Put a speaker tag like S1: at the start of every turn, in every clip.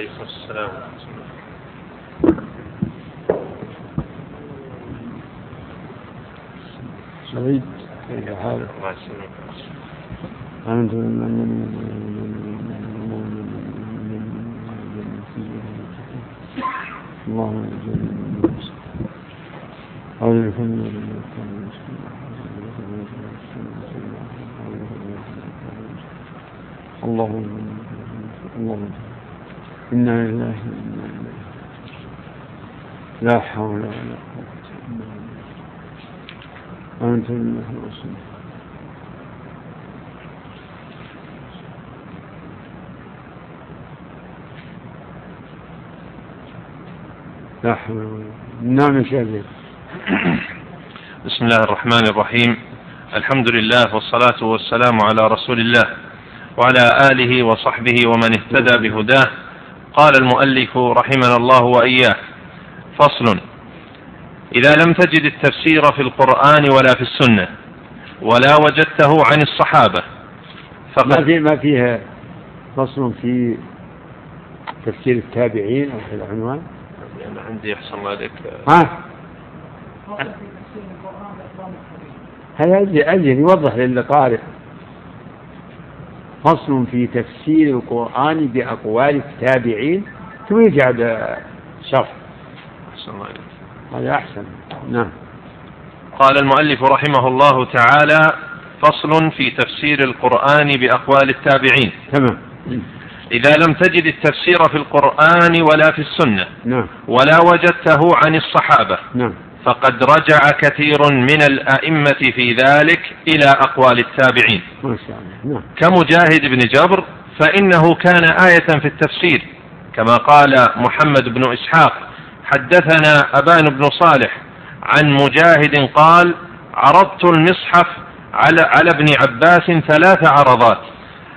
S1: وعليكم السلام
S2: سعيد كيف حالك؟
S1: الله يسلمك
S2: اللهم أعوذ بك من اللهم اللهم إنا لله لا حول ولا قوة إلا بالله. أنت بالله الرسول لا حول ولا قوة نعم يا
S1: بسم الله الرحمن الرحيم. الحمد لله والصلاة والسلام على رسول الله وعلى آله وصحبه ومن اهتدى بهداه قال المؤلف رحمنا الله وإياه. فصل. إذا لم تجد التفسير في القرآن ولا في السنة ولا وجدته عن الصحابة
S2: ما في ما فيها فصل في تفسير التابعين أو في العنوان؟
S1: أنا عندي أحسن الله عليك.
S2: ها؟ هذا أجل يوضح للقارئ. فصل في تفسير القرآن بأقوال التابعين ثم يجعل شرح. هذا أحسن. نعم.
S1: قال المؤلف رحمه الله تعالى فصل في تفسير القرآن بأقوال التابعين.
S2: تمام.
S1: إذا لم تجد التفسير في القرآن ولا في السنة
S2: نعم.
S1: ولا وجدته عن الصحابة
S2: نعم.
S1: فقد رجع كثير من الأئمة في ذلك إلى أقوال التابعين.
S2: ما شاء الله. نعم.
S1: كمجاهد بن جبر فإنه كان آية في التفسير كما قال محمد بن إسحاق حدثنا أبان بن صالح عن مجاهد قال عرضت المصحف على على ابن عباس ثلاث عرضات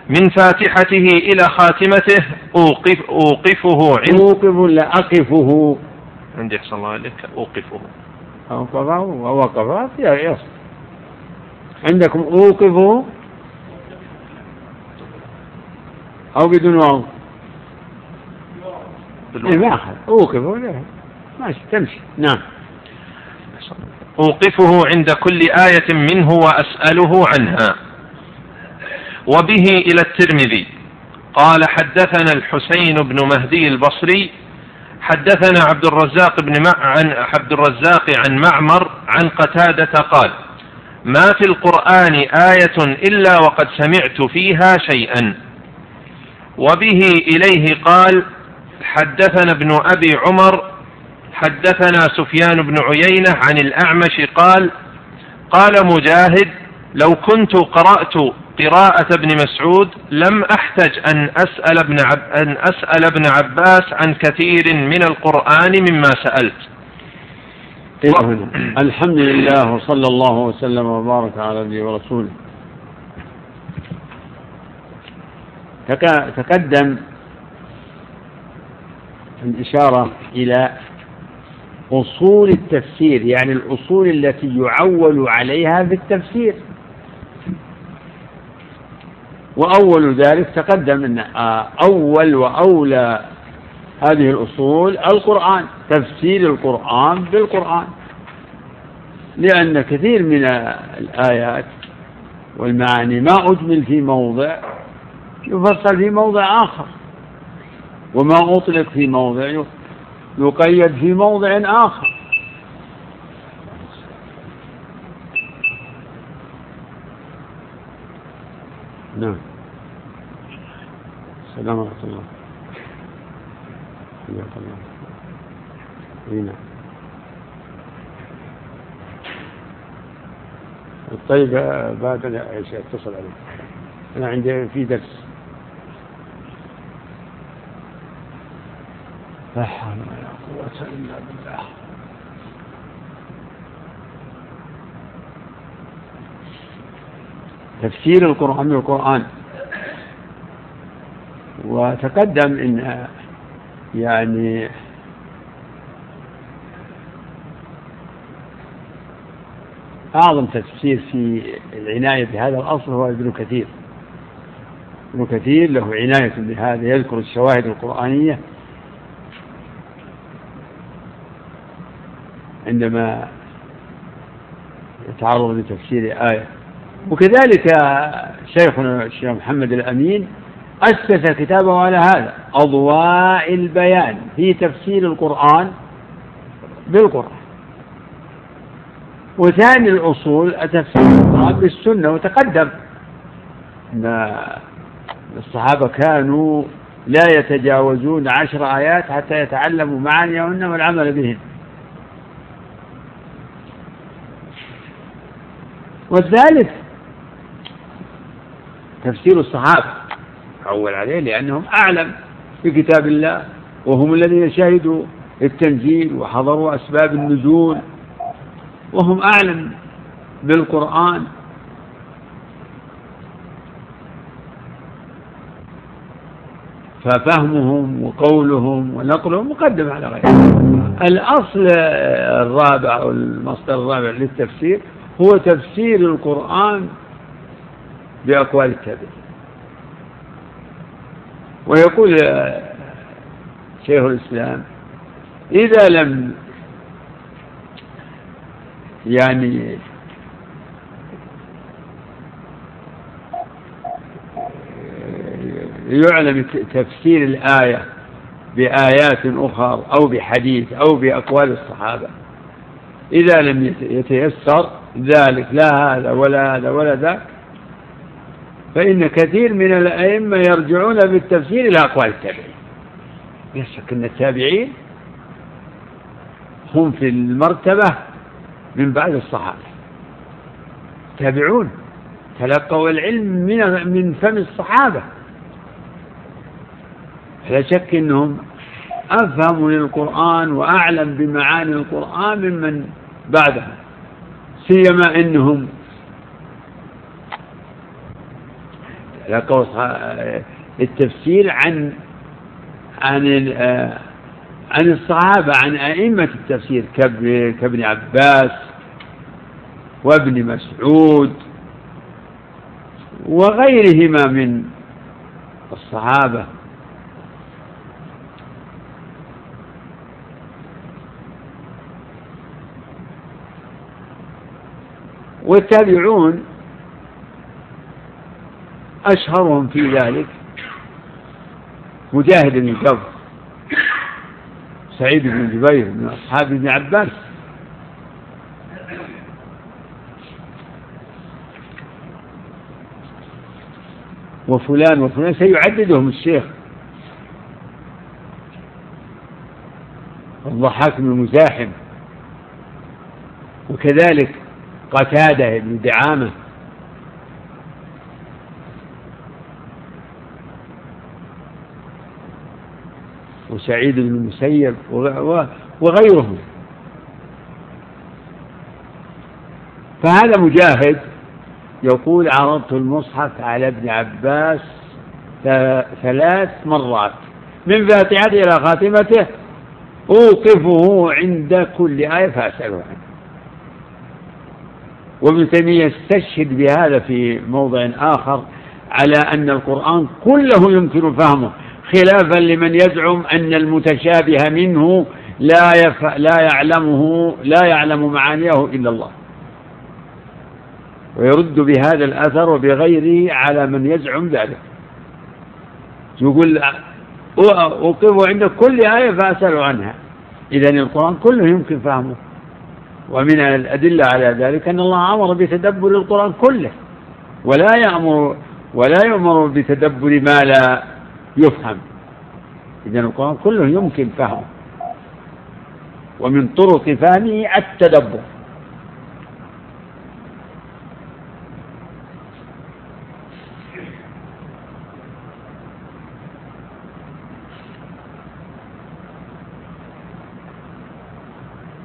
S1: من فاتحته إلى خاتمته أوقف أوقفه عند
S2: أوقف لا أقفه؟
S1: عندي أحسن الله عليك أوقفه.
S2: أوقفه ووقف يصل عندكم أوقفه أو بدون واو إيه ما أخذ. أوقفه لا. ماشي تمشي. نعم.
S1: أوقفه عند كل آية منه وأسأله عنها. وبه إلى الترمذي. قال حدثنا الحسين بن مهدي البصري حدثنا عبد الرزاق بن مع عن عبد الرزاق عن معمر عن قتادة قال ما في القرآن آية إلا وقد سمعت فيها شيئا. وبه إليه قال حدثنا ابن أبي عمر حدثنا سفيان بن عيينة عن الأعمش قال قال مجاهد لو كنت قرأت قراءة ابن مسعود لم أحتج أن أسأل ابن عب أن أسأل ابن عباس عن كثير من القرآن مما سألت.
S2: الحمد لله وصلى الله وسلم وبارك على نبيه ورسوله. تقدم الإشارة إلى أصول التفسير يعني الأصول التي يعول عليها في التفسير وأول ذلك تقدم أن أول وأولى هذه الأصول القرآن تفسير القرآن بالقرآن. لأن كثير من الآيات والمعاني ما أجمل في موضع يفسر في موضع آخر وما أطلق في موضع يقيد في موضع آخر. نعم. السلام ورحمة الله. حياك الله. نعم طيب بعد عشاء اتصل عليك. أنا عندي في درس. لا حول ولا قوة إلا بالله. تفسير القرآن بالقرآن وتقدم إن يعني أعظم تفسير في العناية بهذا الأصل هو ابن كثير. ابن كثير له عناية بهذا يذكر الشواهد القرآنية. عندما يتعرض لتفسير آية وكذلك شيخنا الشيخ محمد الأمين أسس كتابه على هذا أضواء البيان في تفسير القرآن بالقرآن. وثاني الأصول تفسير القرآن بالسنة وتقدم أن الصحابة كانوا لا يتجاوزون عشر آيات حتى يتعلموا معانيهن والعمل بهن. والثالث تفسير الصحابة أول عليه لأنهم أعلم بكتاب الله وهم الذين شهدوا التنزيل وحضروا أسباب النزول وهم أعلم بالقرآن. ففهمهم وقولهم ونقلهم مقدم على غيرهم الأصل الرابع أو المصدر الرابع للتفسير هو تفسير القرآن بأقوال التابعين. ويقول شيخ الإسلام إذا لم يعني يعلم تفسير الآية بآيات أخرى أو بحديث أو بأقوال الصحابة إذا لم يتيسر ذلك لا هذا ولا هذا ولا ذاك فإن كثير من الأئمة يرجعون بالتفسير إلى أقوال التابعين. لا شك أن التابعين هم في المرتبة من بعد الصحابة. تابعون تلقوا العلم من من فم الصحابة. لا شك أنهم أفهم للقرآن وأعلم بمعاني القرآن ممن بعدها سيما أنهم لقوا التفسير عن عن عن الصحابة عن أئمة التفسير كابن عباس وابن مسعود وغيرهما من الصحابة. والتابعون أشهرهم في ذلك. مجاهد بن جبر سعيد بن جبير من أصحاب ابن عباس. وفلان وفلان سيعددهم الشيخ. الضحاك بن مزاحم. وكذلك قتادة بن دعامة. وسعيد بن المسيب وغيرهم. فهذا مجاهد يقول عرضت المصحف على ابن عباس ثلاث مرات. من فاتحته إلى خاتمته أوقفه عند كل آية فأسأله عنه. وابن تيمية استشهد بهذا في موضع آخر على أن القرآن كله يمكن فهمه. خلافا لمن يزعم أن المتشابه منه لا يف... لا يعلمه لا يعلم معانيه إلا الله. ويرد بهذا الأثر وبغيره على من يزعم ذلك. يقول أوقف عند كل آية فأسأل عنها. إذا القرآن كله يمكن فهمه. ومن الأدلة على ذلك أن الله أمر بتدبر القرآن كله. ولا يأمر ولا يؤمر بتدبر ما لا يفهم. إذا القرآن كله يمكن فهمه ومن طرق فهمه التدبر.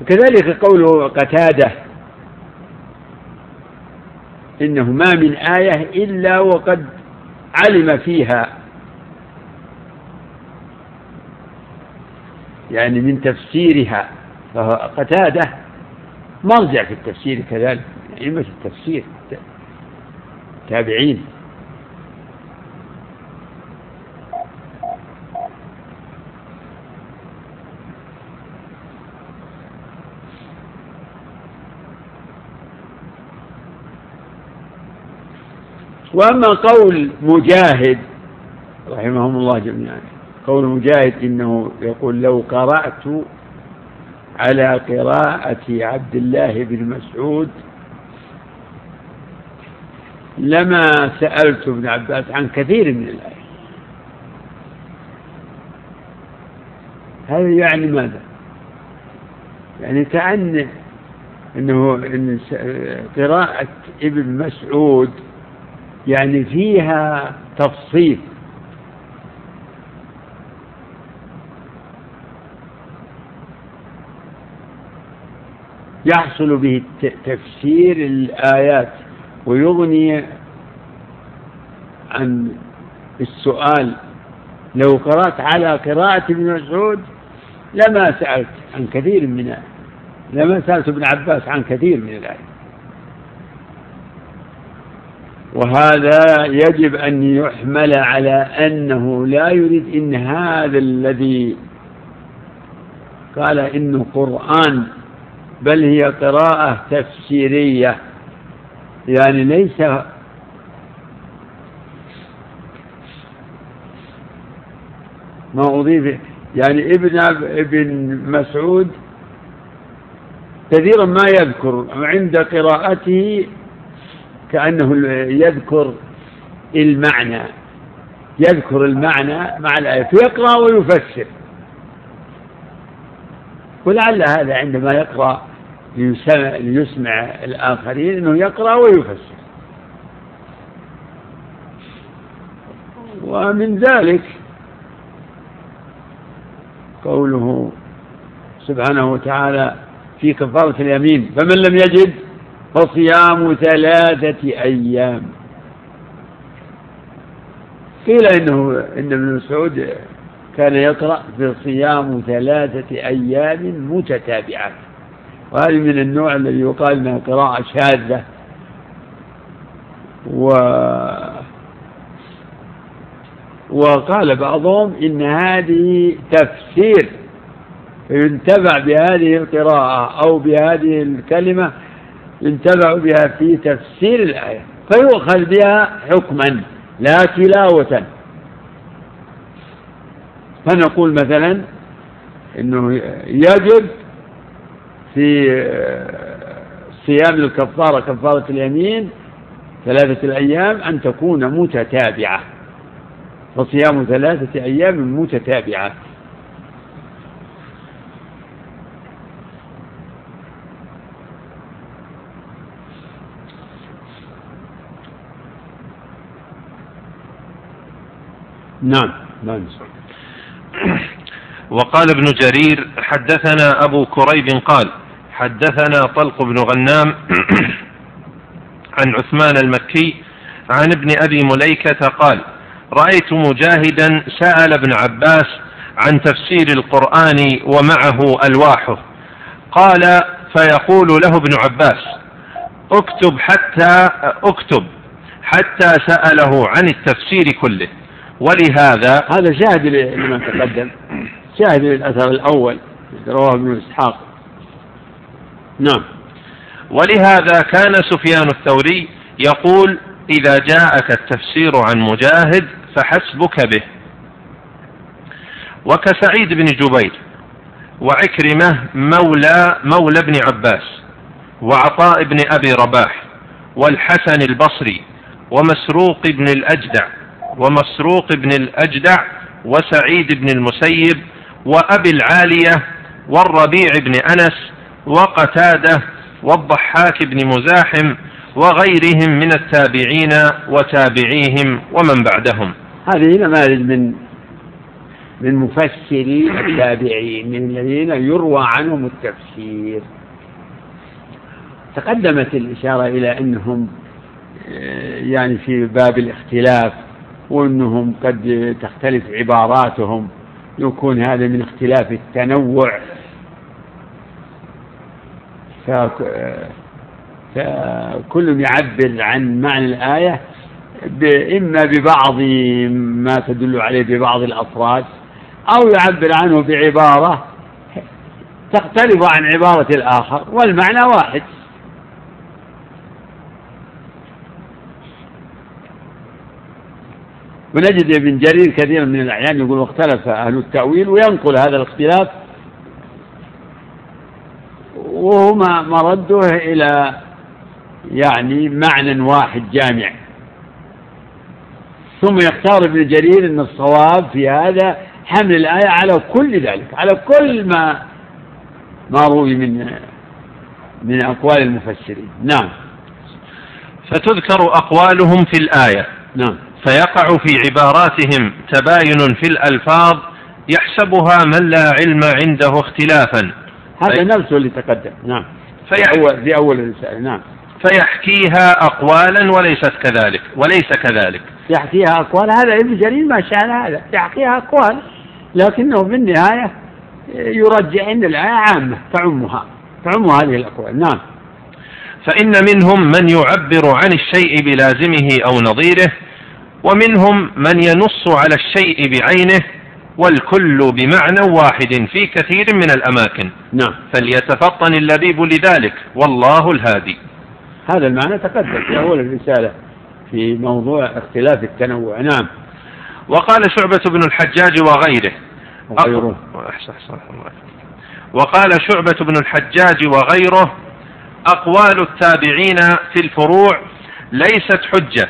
S2: وكذلك قوله قتادة. إنه ما من آية إلا وقد علم فيها يعني من تفسيرها قتادة. مرجع في التفسير كذلك أئمة التفسير تابعين. وأما قول مجاهد رحمهم الله جميعا. قول مجاهد إنه يقول لو قرأت على قراءة عبد الله بن مسعود لما سألت ابن عباس عن كثير من الآيات هذا يعني ماذا؟ يعني كأن إنه إن قراءة ابن مسعود يعني فيها تفصيل يحصل به تفسير الآيات ويغني عن السؤال. لو قرأت على قراءة ابن مسعود لما سألت عن كثير من لما سألت ابن عباس عن كثير من الآيات. وهذا يجب أن يحمل على أنه لا يريد إن هذا الذي قال إنه قرآن بل هي قراءة تفسيرية. يعني ليس ما أضيف يعني ابن ابن مسعود كثيرا ما يذكر عند قراءته كأنه يذكر المعنى يذكر المعنى مع الآية فيقرأ ويفسر. ولعل هذا عندما يقرأ ليسمع الآخرين أنه يقرأ ويفسر. ومن ذلك قوله سبحانه وتعالى في كفارة اليمين فمن لم يجد فصيام ثلاثة أيام. قيل إنه إن ابن مسعود كان يقرأ في صيام ثلاثة أيام متتابعات. وهذه من النوع الذي يقال إنها قراءة شاذة. و وقال بعضهم إن هذه تفسير ينتفع بهذه القراءة أو بهذه الكلمة ينتفع بها في تفسير الآية فيؤخذ بها حكما لا تلاوة فنقول مثلا إنه يجب في صيام الكفارة كفارة اليمين ثلاثة الأيام أن تكون متتابعة. فصيام ثلاثة أيام متتابعة. نعم نعم
S1: وقال ابن جرير حدثنا أبو كريب قال حدثنا طلق بن غنام عن عثمان المكي عن ابن أبي مليكة قال رأيت مجاهدا سأل ابن عباس عن تفسير القرآن ومعه ألواحه قال فيقول له ابن عباس اكتب حتى اكتب حتى سأله عن التفسير كله ولهذا
S2: هذا شاهد لما تقدم شاهد للأثر الأول رواه ابن إسحاق. نعم.
S1: ولهذا كان سفيان الثوري يقول إذا جاءك التفسير عن مجاهد فحسبك به. وكسعيد بن جبير وعكرمة مولى مولى ابن عباس وعطاء بن أبي رباح والحسن البصري ومسروق بن الأجدع ومسروق بن الأجدع وسعيد بن المسيب وأبي العالية والربيع بن أنس وقتادة والضحاك بن مزاحم وغيرهم من التابعين وتابعيهم ومن بعدهم.
S2: هذه نماذج من من مفسري التابعين من الذين يروى عنهم التفسير. تقدمت الإشارة إلى أنهم آه، يعني في باب الاختلاف. وأنهم قد تختلف عباراتهم. يكون هذا من اختلاف التنوع. فكل يعبر عن معنى الآية إما ببعض ما تدل عليه ببعض الأفراد أو يعبر عنه بعبارة تختلف عن عبارة الآخر والمعنى واحد. ونجد ابن جرير كثيرا من الأحيان يقول واختلف أهل التأويل وينقل هذا الاختلاف وهما مرده إلى يعني معنى واحد جامع. ثم يختار ابن جرير أن الصواب في هذا حمل الآية على كل ذلك على كل ما ما روي من من أقوال المفسرين. نعم.
S1: فتذكر أقوالهم في الآية.
S2: نعم.
S1: فيقع في عباراتهم تباين في الألفاظ يحسبها من لا علم عنده اختلافا.
S2: هذا نفسه اللي تقدم. نعم. في أول, في أول الرسالة نعم.
S1: فيحكيها أقوالا وليست كذلك وليس كذلك.
S2: يحكيها أقوال. هذا ابن جرير ما شاء هذا. يحكيها أقوال لكنه في النهاية يرجع أن الآية عامة تعمها تعم هذه الأقوال. نعم.
S1: فإن منهم من يعبر عن الشيء بلازمه أو نظيره ومنهم من ينص على الشيء بعينه والكل بمعنى واحد في كثير من الأماكن.
S2: نعم.
S1: فليتفطن اللبيب لذلك والله الهادي.
S2: هذا المعنى تقدم في أول الرسالة في موضوع اختلاف التنوع. نعم.
S1: وقال شعبة بن الحجاج وغيره.
S2: وغيره.
S1: وقال شعبة بن الحجاج وغيره أقوال التابعين في الفروع ليست حجة.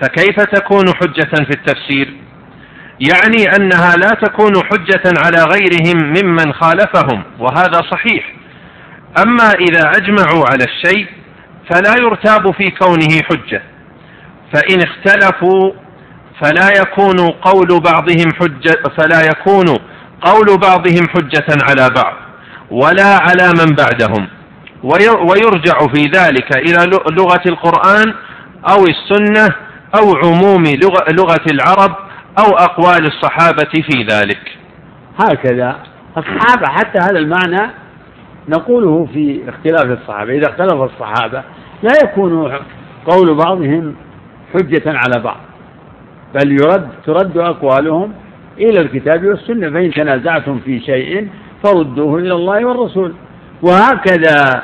S1: فكيف تكون حجة في التفسير؟ يعني أنها لا تكون حجة على غيرهم ممن خالفهم وهذا صحيح. أما إذا أجمعوا على الشيء فلا يرتاب في كونه حجة. فإن اختلفوا فلا يكون قول بعضهم حجة فلا يكون قول بعضهم حجة على بعض ولا على من بعدهم. ويرجع في ذلك إلى لغة القرآن أو السنة أو عموم لغة العرب أو أقوال الصحابة في ذلك.
S2: هكذا. الصحابة حتى هذا المعنى نقوله في اختلاف الصحابة. إذا اختلف الصحابة لا يكون قول بعضهم حجة على بعض بل يرد ترد أقوالهم إلى الكتاب والسنة فإن تنازعتم في شيء فردوه إلى الله والرسول. وهكذا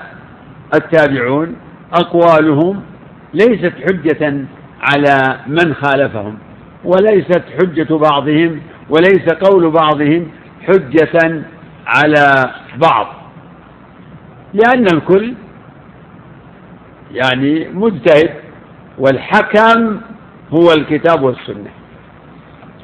S2: التابعون أقوالهم ليست حجة على من خالفهم وليست حجة بعضهم وليس قول بعضهم حجة على بعض لأن الكل يعني مجتهد والحكم هو الكتاب والسنة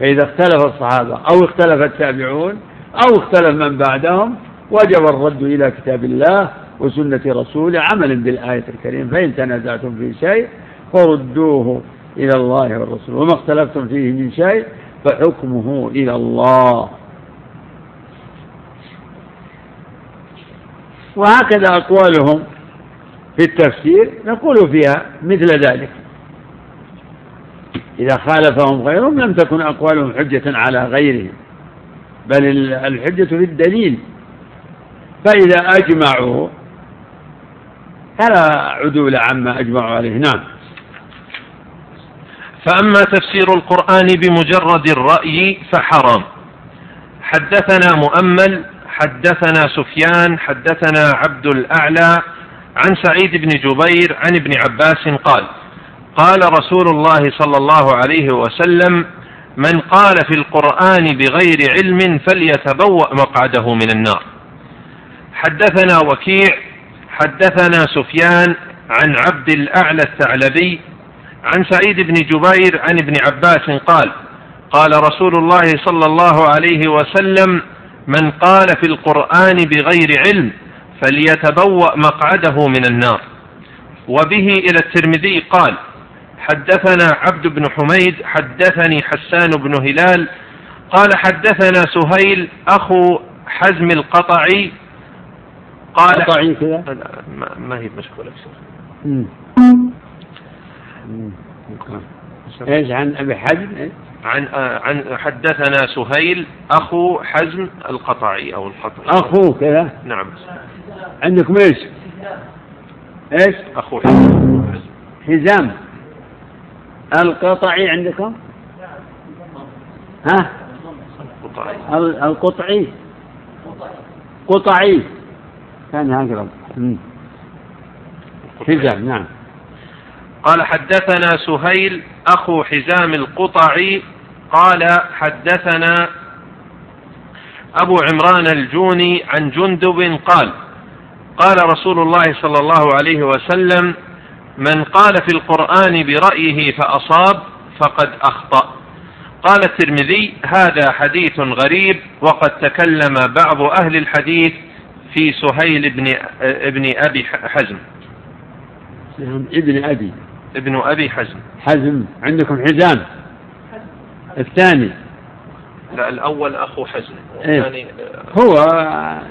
S2: فإذا اختلف الصحابة أو اختلف التابعون أو اختلف من بعدهم وجب الرد إلى كتاب الله وسنة رسوله عملا بالآية الكريمة فإن تنازعتم في شيء فردوه إلى الله والرسول. وما اختلفتم فيه من شيء فحكمه إلى الله. وهكذا أقوالهم في التفسير نقول فيها مثل ذلك. إذا خالفهم غيرهم لم تكن أقوالهم حجة على غيرهم بل الحجة في الدليل. فإذا أجمعوا فلا عدول عما أجمعوا عليه. نعم.
S1: فأما تفسير القرآن بمجرد الرأي فحرام. حدثنا مؤمل حدثنا سفيان حدثنا عبد الأعلى عن سعيد بن جبير عن ابن عباس قال قال رسول الله صلى الله عليه وسلم من قال في القرآن بغير علم فليتبوأ مقعده من النار. حدثنا وكيع حدثنا سفيان عن عبد الأعلى الثعلبي عن سعيد بن جبير عن ابن عباس قال قال رسول الله صلى الله عليه وسلم من قال في القرآن بغير علم فليتبوأ مقعده من النار. وبه إلى الترمذي قال حدثنا عبد بن حميد حدثني حسان بن هلال قال حدثنا سهيل أخو حزم القطعي
S2: قال قطعي كذا؟
S1: ما هي مشغولة
S2: إيش عن أبي حزم
S1: عن عن حدثنا سهيل أخو حزم القطعي أو القطعي.
S2: اخوه كذا؟
S1: نعم.
S2: عندكم إيش؟ إيش؟
S1: أخو حزم.
S2: حزام. القطعي عندكم؟ ها؟ القطعي. قطعي. كان هكذا. حزام نعم.
S1: قال حدثنا سهيل أخو حزام القطعي قال حدثنا أبو عمران الجوني عن جندب قال قال رسول الله صلى الله عليه وسلم من قال في القرآن برأيه فأصاب فقد أخطأ. قال الترمذي هذا حديث غريب وقد تكلم بعض أهل الحديث في سهيل بن ابن أبي حزم.
S2: نعم ابن أبي.
S1: ابن أبي حزم.
S2: حزم عندكم حزام. الثاني.
S1: لا الأول أخو حزم.
S2: والثاني إيه؟ هو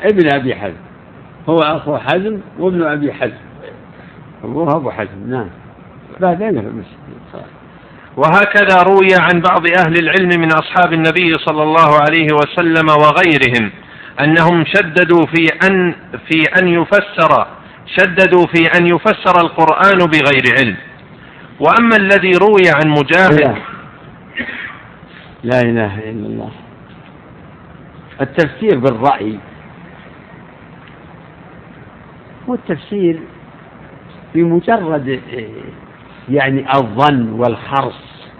S2: ابن أبي حزم. هو أخو حزم وابن أبي حزم. أبوه أبو حزم نعم. بعدين
S1: وهكذا روي عن بعض أهل العلم من أصحاب النبي صلى الله عليه وسلم وغيرهم أنهم شددوا في أن في أن يفسر شددوا في أن يفسر القرآن بغير علم. وأما الذي روي عن مجاهد
S2: لا. إله إلا الله. التفسير بالرأي. هو التفسير بمجرد يعني الظن والخرص.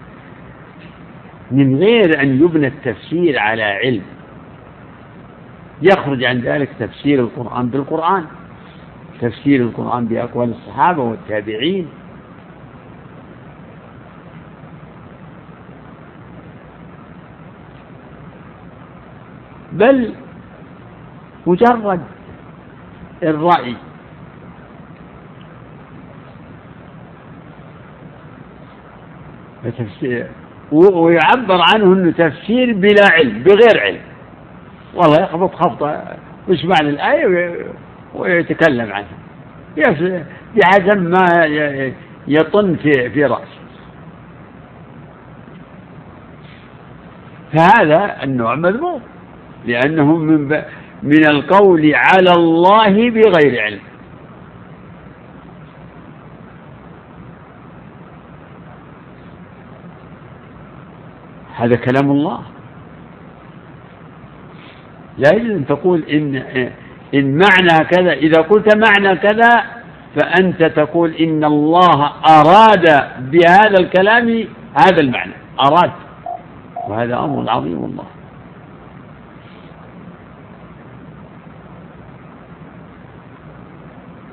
S2: من غير أن يبنى التفسير على علم. يخرج عن ذلك تفسير القرآن بالقرآن. تفسير القرآن بأقوال الصحابة والتابعين. بل مجرد الرأي. ويعبر عنه إنه تفسير بلا علم بغير علم. والله يخبط خبطة وش معنى الايه ويتكلم عنها. بحسب ما يطن في في رأسه. فهذا النوع مذموم. لأنه من من القول على الله بغير علم. هذا كلام الله. لا يجوز أن تقول إن إن معنى كذا إذا قلت معنى كذا فأنت تقول إن الله أراد بهذا الكلام هذا المعنى. أراد. وهذا أمر عظيم الله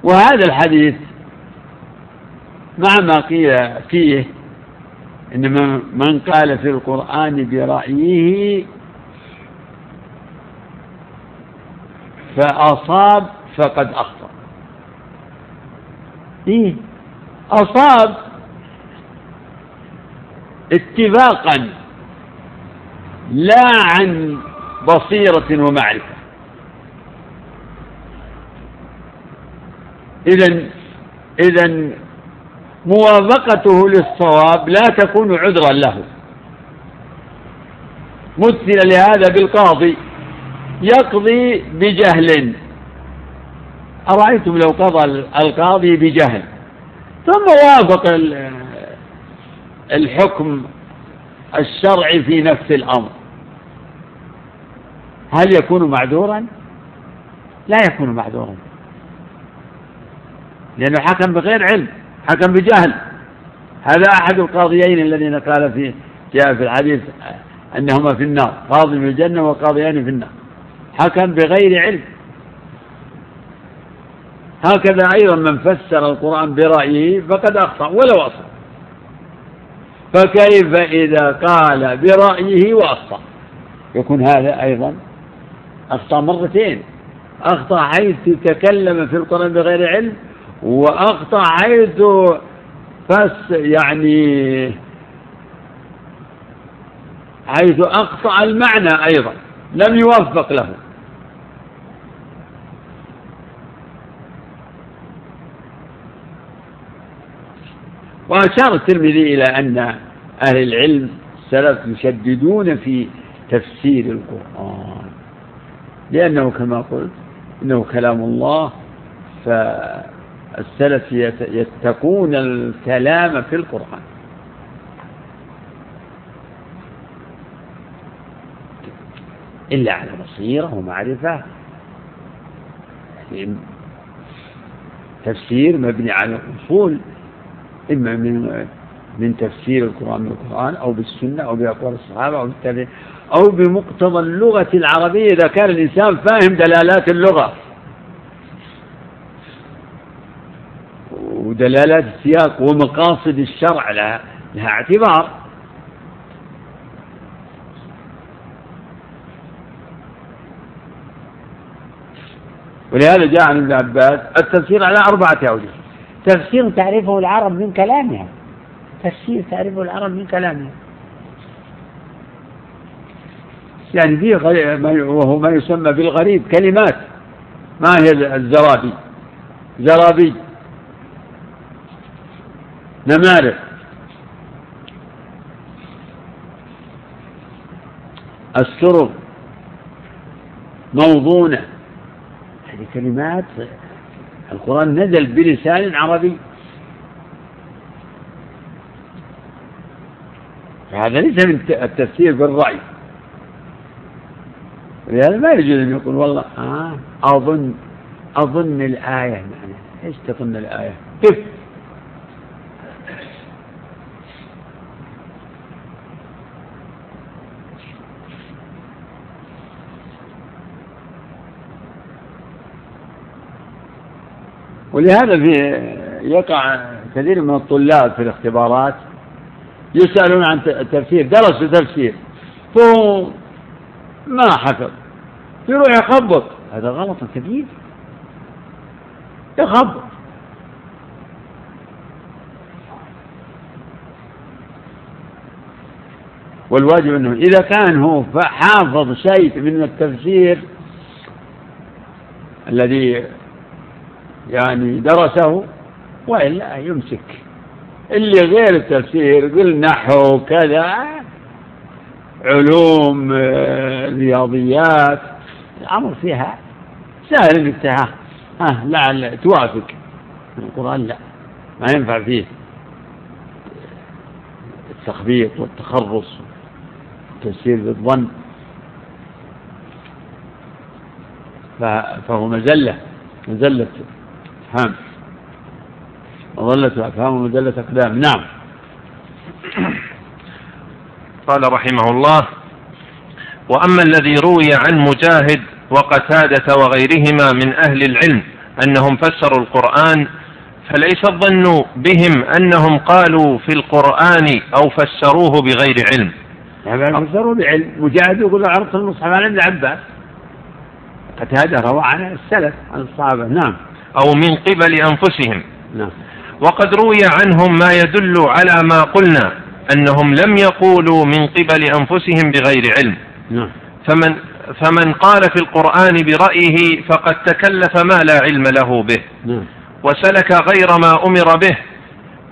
S2: وهذا الحديث مع ما قيل فيه إن من قال في القرآن برأيه فأصاب فقد أخطأ. إيه؟ أصاب اتفاقا لا عن بصيرة ومعرفة. إذا إذا موافقته للصواب لا تكون عذرا له. مثل لهذا بالقاضي. يقضي بجهل. أرأيتم لو قضى القاضي بجهل؟ ثم وافق الحكم الشرعي في نفس الأمر. هل يكون معذورا؟ لا يكون معذورا. لأنه حكم بغير علم حكم بجهل. هذا أحد القاضيين الذين قال في جاء في الحديث أنهما في النار قاضي في الجنة وقاضيان في النار. حكم بغير علم. هكذا أيضا من فسر القرآن برأيه فقد أخطأ ولو أصاب فكيف إذا قال برأيه وأخطأ؟ يكون هذا أيضا أخطأ مرتين. أخطأ حيث تكلم في القرآن بغير علم وأخطأ حيث فس يعني حيث أخطأ المعنى أيضا لم يوفق له. وأشار الترمذي إلى أن أهل العلم السلف يشددون في تفسير القرآن لأنه كما قلت إنه كلام الله فالسلف يتقون الكلام في القرآن. إلا على بصيرة ومعرفة. يعني تفسير مبني على الأصول إما من من تفسير القرآن بالقرآن أو بالسنة أو بأقوال الصحابة أو بالتابعين أو بمقتضى اللغة العربية. إذا كان الإنسان فاهم دلالات اللغة ودلالات السياق ومقاصد الشرع لها, لها اعتبار. ولهذا جاء عن ابن عباس التفسير على أربعة أوجه. تفسير تعرفه العرب من كلامها تفسير تعرفه العرب من كلامها يعني فيه وهو ما يسمى بالغريب كلمات. ما هي الزرابي؟ زرابي. نمارق السرر موضونة هذه كلمات القرآن نزل بلسان عربي فهذا ليس من التفسير بالرأي لهذا ما يجوز أن يقول والله آه أظن أظن الآية يعني إيش تظن الآية؟ كيف؟ ولهذا في يقع كثير من الطلاب في الاختبارات يسألون عن تفسير درسوا تفسير. فهو ما حفظ. يروح يخبط. هذا غلط كبير. يخبط. والواجب أنه إذا كان هو حافظ شيء من التفسير الذي يعني درسه وإلا يمسك. اللي غير التفسير يقول نحو كذا علوم آه، رياضيات الأمر فيها سهل إنك ها لعل توافق. القرآن لا ما ينفع فيه. التخبيط والتخرص والتفسير بالظن. فهو مزلة مزلة. أفهام. مظلة أفهام ومزلة أقدام؟ نعم.
S1: قال رحمه الله وأما الذي روي عن مجاهد وقتادة وغيرهما من أهل العلم أنهم فسروا القرآن فليس الظن بهم أنهم قالوا في القرآن أو فسروه بغير علم.
S2: يعني فسروا بعلم. مجاهد يقول عرضت المصحف عن ابن عباس. قتادة روى عن السلف عن الصحابة. نعم.
S1: أو من قبل أنفسهم.
S2: نعم.
S1: وقد روي عنهم ما يدل على ما قلنا أنهم لم يقولوا من قبل أنفسهم بغير علم.
S2: نعم.
S1: فمن فمن قال في القرآن برأيه فقد تكلف ما لا علم له به.
S2: نعم.
S1: وسلك غير ما أمر به.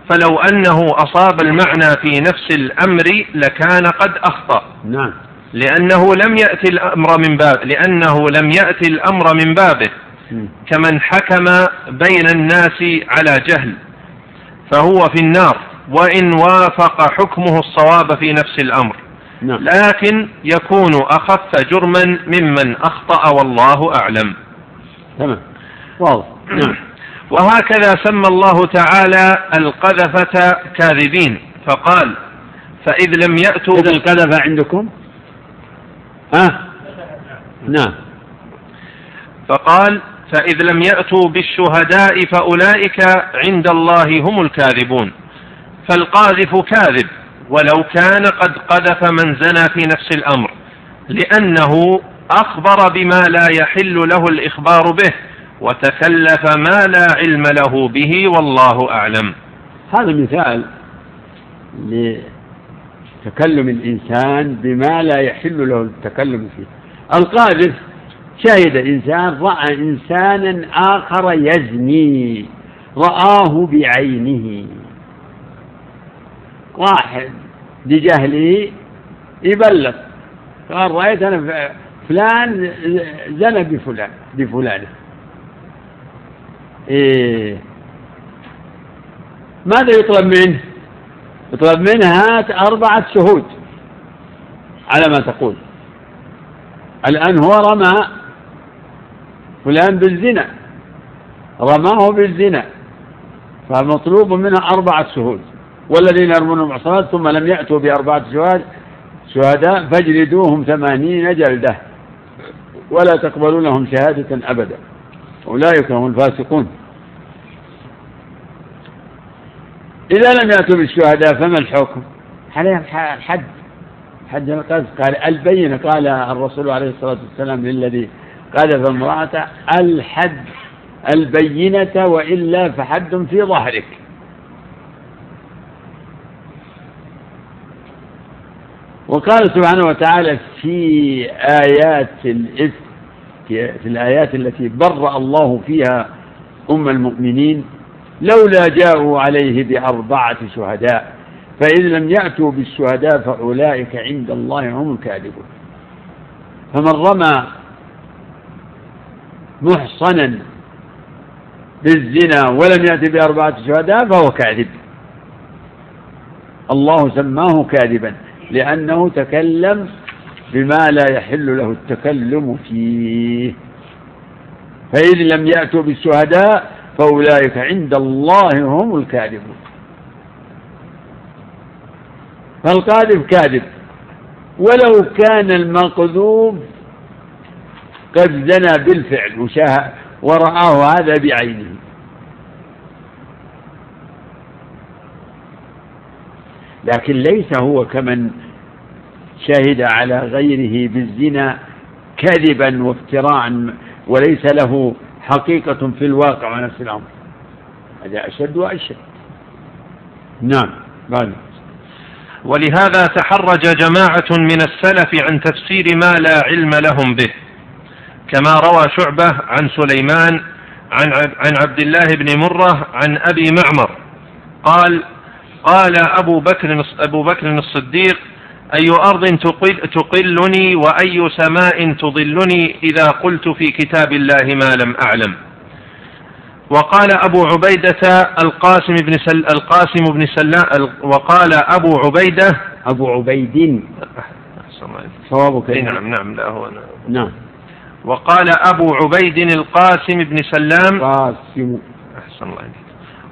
S1: فلو أنه أصاب المعنى في نفس الأمر لكان قد أخطأ.
S2: نعم.
S1: لأنه لم يأتي الأمر من باب لأنه لم يأتي الأمر من بابه. كمن حكم بين الناس على جهل فهو في النار وإن وافق حكمه الصواب في نفس الأمر.
S2: نعم.
S1: لكن يكون أخف جرما ممن أخطأ والله أعلم.
S2: تمام. واضح. نعم.
S1: وهكذا سمى الله تعالى القذفة كاذبين. فقال فإذ لم يأتوا
S2: إذا القذفة عندكم؟ ها؟ نعم.
S1: فقال فإذ لم يأتوا بالشهداء فأولئك عند الله هم الكاذبون. فالقاذف كاذب ولو كان قد قذف من زنى في نفس الأمر لأنه أخبر بما لا يحل له الإخبار به وتكلف ما لا علم له به والله أعلم.
S2: هذا مثال لتكلم الإنسان بما لا يحل له التكلم فيه. القاذف شهد إنسان رأى إنسانا آخر يزني رآه بعينه. واحد بجهله يبلغ قال رأيت أنا فلان زنى بفلان بفلانة. إيه. ماذا يطلب منه؟ يطلب منه هات أربعة شهود. على ما تقول. الآن هو رمى فلان بالزنا. رماه بالزنا. فمطلوب منه أربعة شهود. والذين يرمون المحصنات ثم لم يأتوا بأربعة شهاد شهداء فاجلدوهم ثمانين جلدة. ولا تقبلوا لهم شهادة أبدا. أولئك هم الفاسقون. إذا لم يأتوا بالشهداء فما الحكم؟ عليهم الحد. حد القذف. قال البينة. قال الرسول عليه الصلاة والسلام للذي قذف امرأته الحد البينة وإلا فحد في ظهرك. وقال سبحانه وتعالى في آيات الإثم في الآيات التي برأ الله فيها أم المؤمنين لولا جاءوا عليه بأربعة شهداء فإن لم يأتوا بالشهداء فأولئك عند الله هم الكاذبون. فمن رمى محصنا بالزنا ولم يأتي بأربعة شهداء فهو كاذب. الله سماه كاذبا لأنه تكلم بما لا يحل له التكلم فيه. فإذ لم يأتوا بالشهداء فأولئك عند الله هم الكاذبون. فالقاذف كاذب. ولو كان المقذوب قد زنى بالفعل ورآه هذا بعينه. لكن ليس هو كمن شهد على غيره بالزنا كذبا وافتراء وليس له حقيقة في الواقع ونفس الأمر. هذا أشد وأشد. نعم بعد.
S1: ولهذا تحرج جماعة من السلف عن تفسير ما لا علم لهم به. كما روى شعبة عن سليمان عن عن عبد الله بن مرة عن أبي معمر. قال قال أبو بكر أبو بكر الصديق أي أرض تقل تقلني وأي سماء تضلني إذا قلت في كتاب الله ما لم أعلم. وقال أبو عبيدة القاسم بن سل القاسم بن سلام وقال أبو عبيدة
S2: أبو عبيد.
S1: صوابك. نعم نعم لا هو
S2: نعم, نعم.
S1: وقال أبو عبيد القاسم بن سلام
S2: قاسم.
S1: أحسن الله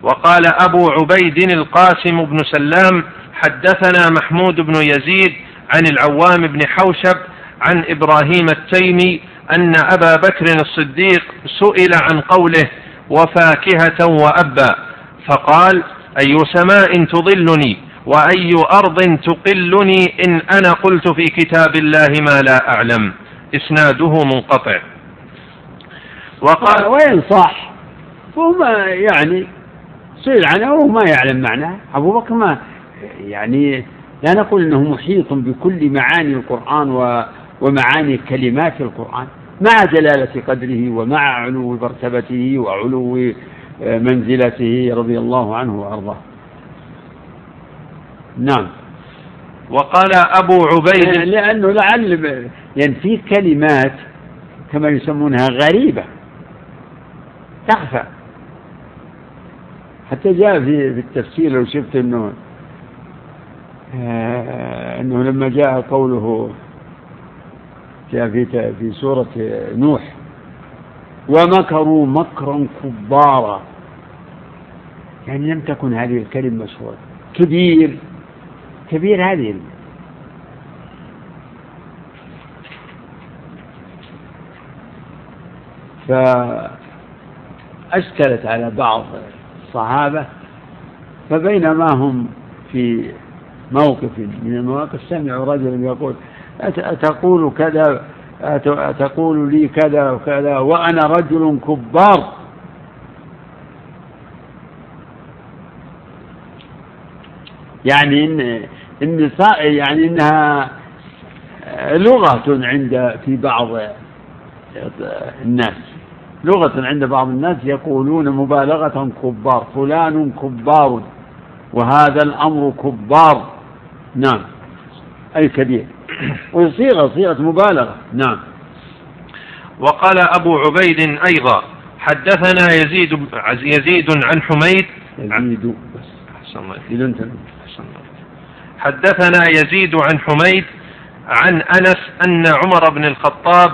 S1: وقال أبو عبيد القاسم بن سلام حدثنا محمود بن يزيد عن العوام بن حوشب عن إبراهيم التيمي أن أبا بكر الصديق سئل عن قوله وفاكهة وأبا. فقال أي سماء تظلني وأي أرض تقلني إن أنا قلت في كتاب الله ما لا أعلم. إسناده منقطع.
S2: وقال وين صح؟ فهو يعني سئل عنه وهو ما يعلم معناه. أبو بكر ما يعني لا نقول أنه محيط بكل معاني القرآن ومعاني كلمات القرآن. مع جلالة قدره ومع علو مرتبته وعلو آه، منزلته رضي الله عنه وأرضاه. نعم.
S1: وقال أبو عبيد
S2: لأنه لعل يعني في كلمات كما يسمونها غريبة. تخفى. حتى جاء في في التفسير لو شفت إنه آه، إنه لما جاء قوله جاء في في سورة نوح ومكروا مكرا كبارا. يعني لم تكن هذه الكلمة مشهورة. كبير. كبير هذه. فأشكلت على بعض الصحابة فبينما هم في موقف من المواقف سمعوا رجلا يقول أتقول كذا أتقول لي كذا وكذا وأنا رجل كبار. يعني إن النساء يعني إنها لغة عند في بعض الناس. لغة عند بعض الناس يقولون مبالغة كبار فلان كبار وهذا الأمر كبار. نعم. أي كبير. وصيغة صيغة مبالغة. نعم.
S1: وقال أبو عبيد أيضا حدثنا يزيد يزيد عن حميد.
S2: يزيد.
S1: الله حدثنا يزيد عن حميد عن أنس أن عمر بن الخطاب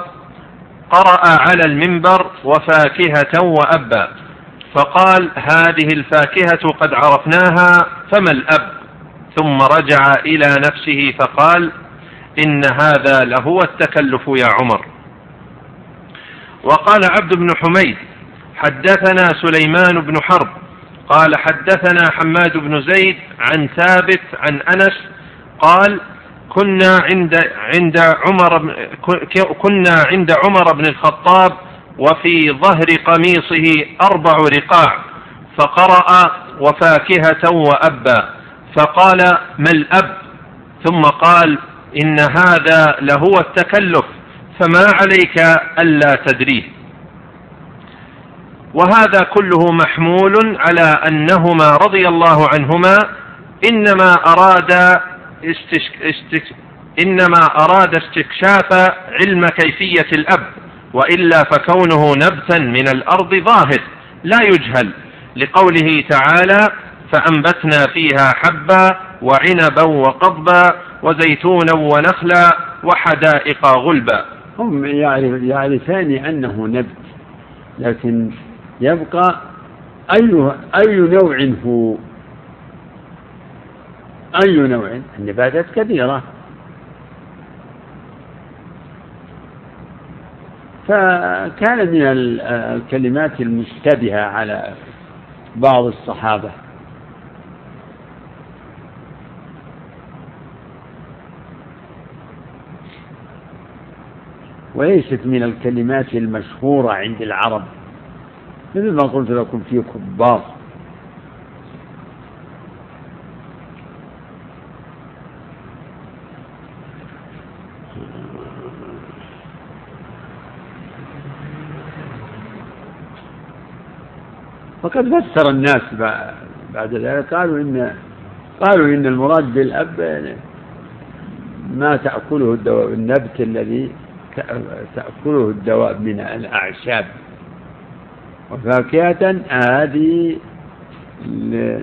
S1: قرأ على المنبر وفاكهة وأبا فقال هذه الفاكهة قد عرفناها فما الأب؟ ثم رجع إلى نفسه فقال إن هذا لهو التكلف يا عمر. وقال عبد بن حميد حدثنا سليمان بن حرب قال حدثنا حماد بن زيد عن ثابت عن أنس قال كنا عند عند عمر كنا عند عمر بن الخطاب وفي ظهر قميصه أربع رقاع فقرأ وفاكهة وأبا فقال ما الأب؟ ثم قال إن هذا لهو التكلف فما عليك ألا تدريه. وهذا كله محمول على أنهما رضي الله عنهما إنما أراد استشك استك إنما أراد استكشاف علم كيفية الأب وإلا فكونه نبتا من الأرض ظاهر لا يجهل. لقوله تعالى فأنبتنا فيها حبا وعنبا وقضبا وزيتونا ونخلا وحدائق غلبا.
S2: هم يعرف يعرفان أنه نبت لكن يبقى أي أي نوع هو؟ أي نوع؟ النباتات كثيرة. فكان من الكلمات المشتبهة على بعض الصحابة. وليست من الكلمات المشهورة عند العرب. مثل ما قلت لكم في كبار وقد فسر الناس بعد ذلك قالوا إن قالوا إن المراد بالأب ما تأكله الدواء النبت الذي تأكله الدواب من الأعشاب. وفاكهة هذه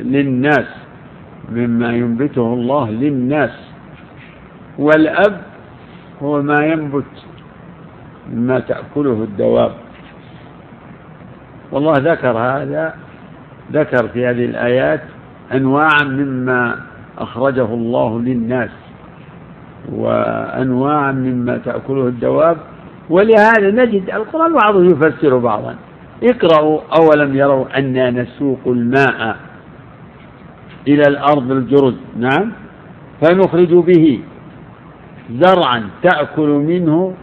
S2: للناس مما ينبته الله للناس. والأب هو ما ينبت مما تأكله الدواب. والله ذكر هذا ذكر في هذه الآيات أنواعا مما أخرجه الله للناس وأنواعا مما تأكله الدواب. ولهذا نجد القرآن بعضه يفسر بعضا. اقرأوا أولم يروا أنا نسوق الماء إلى الأرض الجرز. نعم. فنخرج به زرعا تأكل منه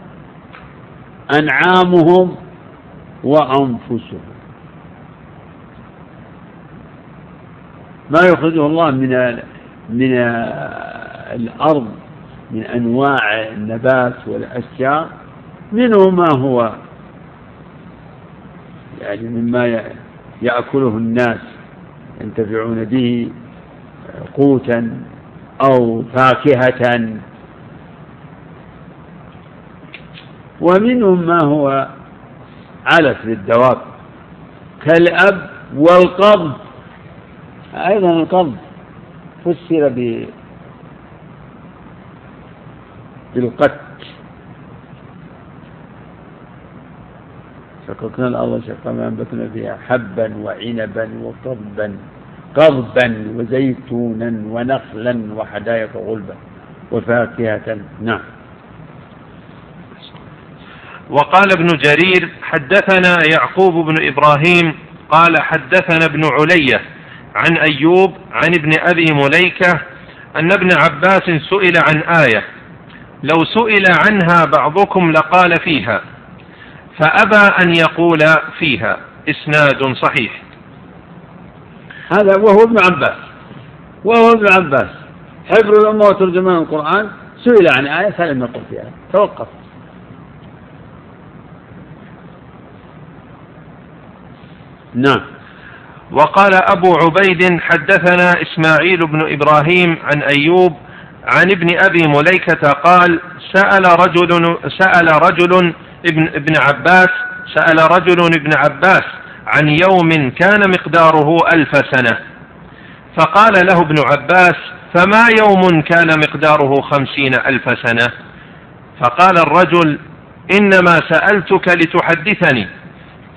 S2: أنعامهم وأنفسهم. ما يخرجه الله من من الأرض من أنواع النبات والأشجار؟ منه ما هو يعني مما يأكله الناس ينتفعون به قوتا أو فاكهة. ومنهم ما هو علف للدواب كالأب والقبض. أيضا القبض فسر بالقت شققنا الأرض شقا ما أنبتنا فيها حبا وعنبا وقضبا قضبا وزيتونا ونخلا وحدائق غلبا وفاكهة. نعم.
S1: وقال ابن جرير حدثنا يعقوب بن إبراهيم قال حدثنا ابن علية عن أيوب عن ابن أبي مليكة أن ابن عباس سئل عن آية لو سئل عنها بعضكم لقال فيها. فأبى أن يقول فيها إسناد صحيح.
S2: هذا وهو ابن عباس وهو ابن عباس. حبر الأمة وترجمان القرآن سئل عن آية فلم يقل فيها. توقف. نعم.
S1: وقال أبو عبيد حدثنا إسماعيل بن إبراهيم عن أيوب عن ابن أبي مليكة قال سأل رجل سأل رجل ابن ابن عباس سأل رجل ابن عباس عن يوم كان مقداره ألف سنة. فقال له ابن عباس فما يوم كان مقداره خمسين ألف سنة؟ فقال الرجل إنما سألتك لتحدثني.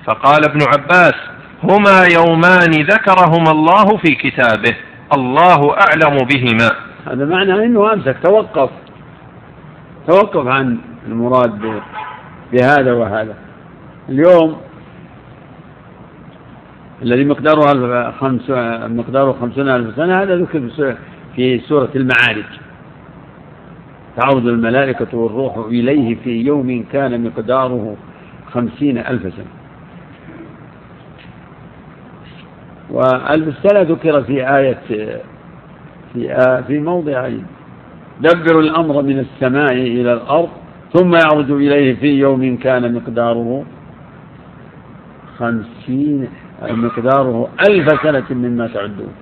S1: فقال ابن عباس هما يومان ذكرهما الله في كتابه الله أعلم بهما.
S2: هذا معنى أنه أمسك توقف. توقف عن المراد بهذا وهذا. اليوم الذي مقداره خمس مقداره خمسون ألف سنة هذا ذكر في سورة المعارج. تعرض الملائكة والروح إليه في يوم كان مقداره خمسين ألف سنة. وألف ذكر في آية في آه في موضعين دبر الأمر من السماء إلى الأرض ثم يعرج إليه في يوم كان مقداره خمسين مقداره ألف سنة مما تعدون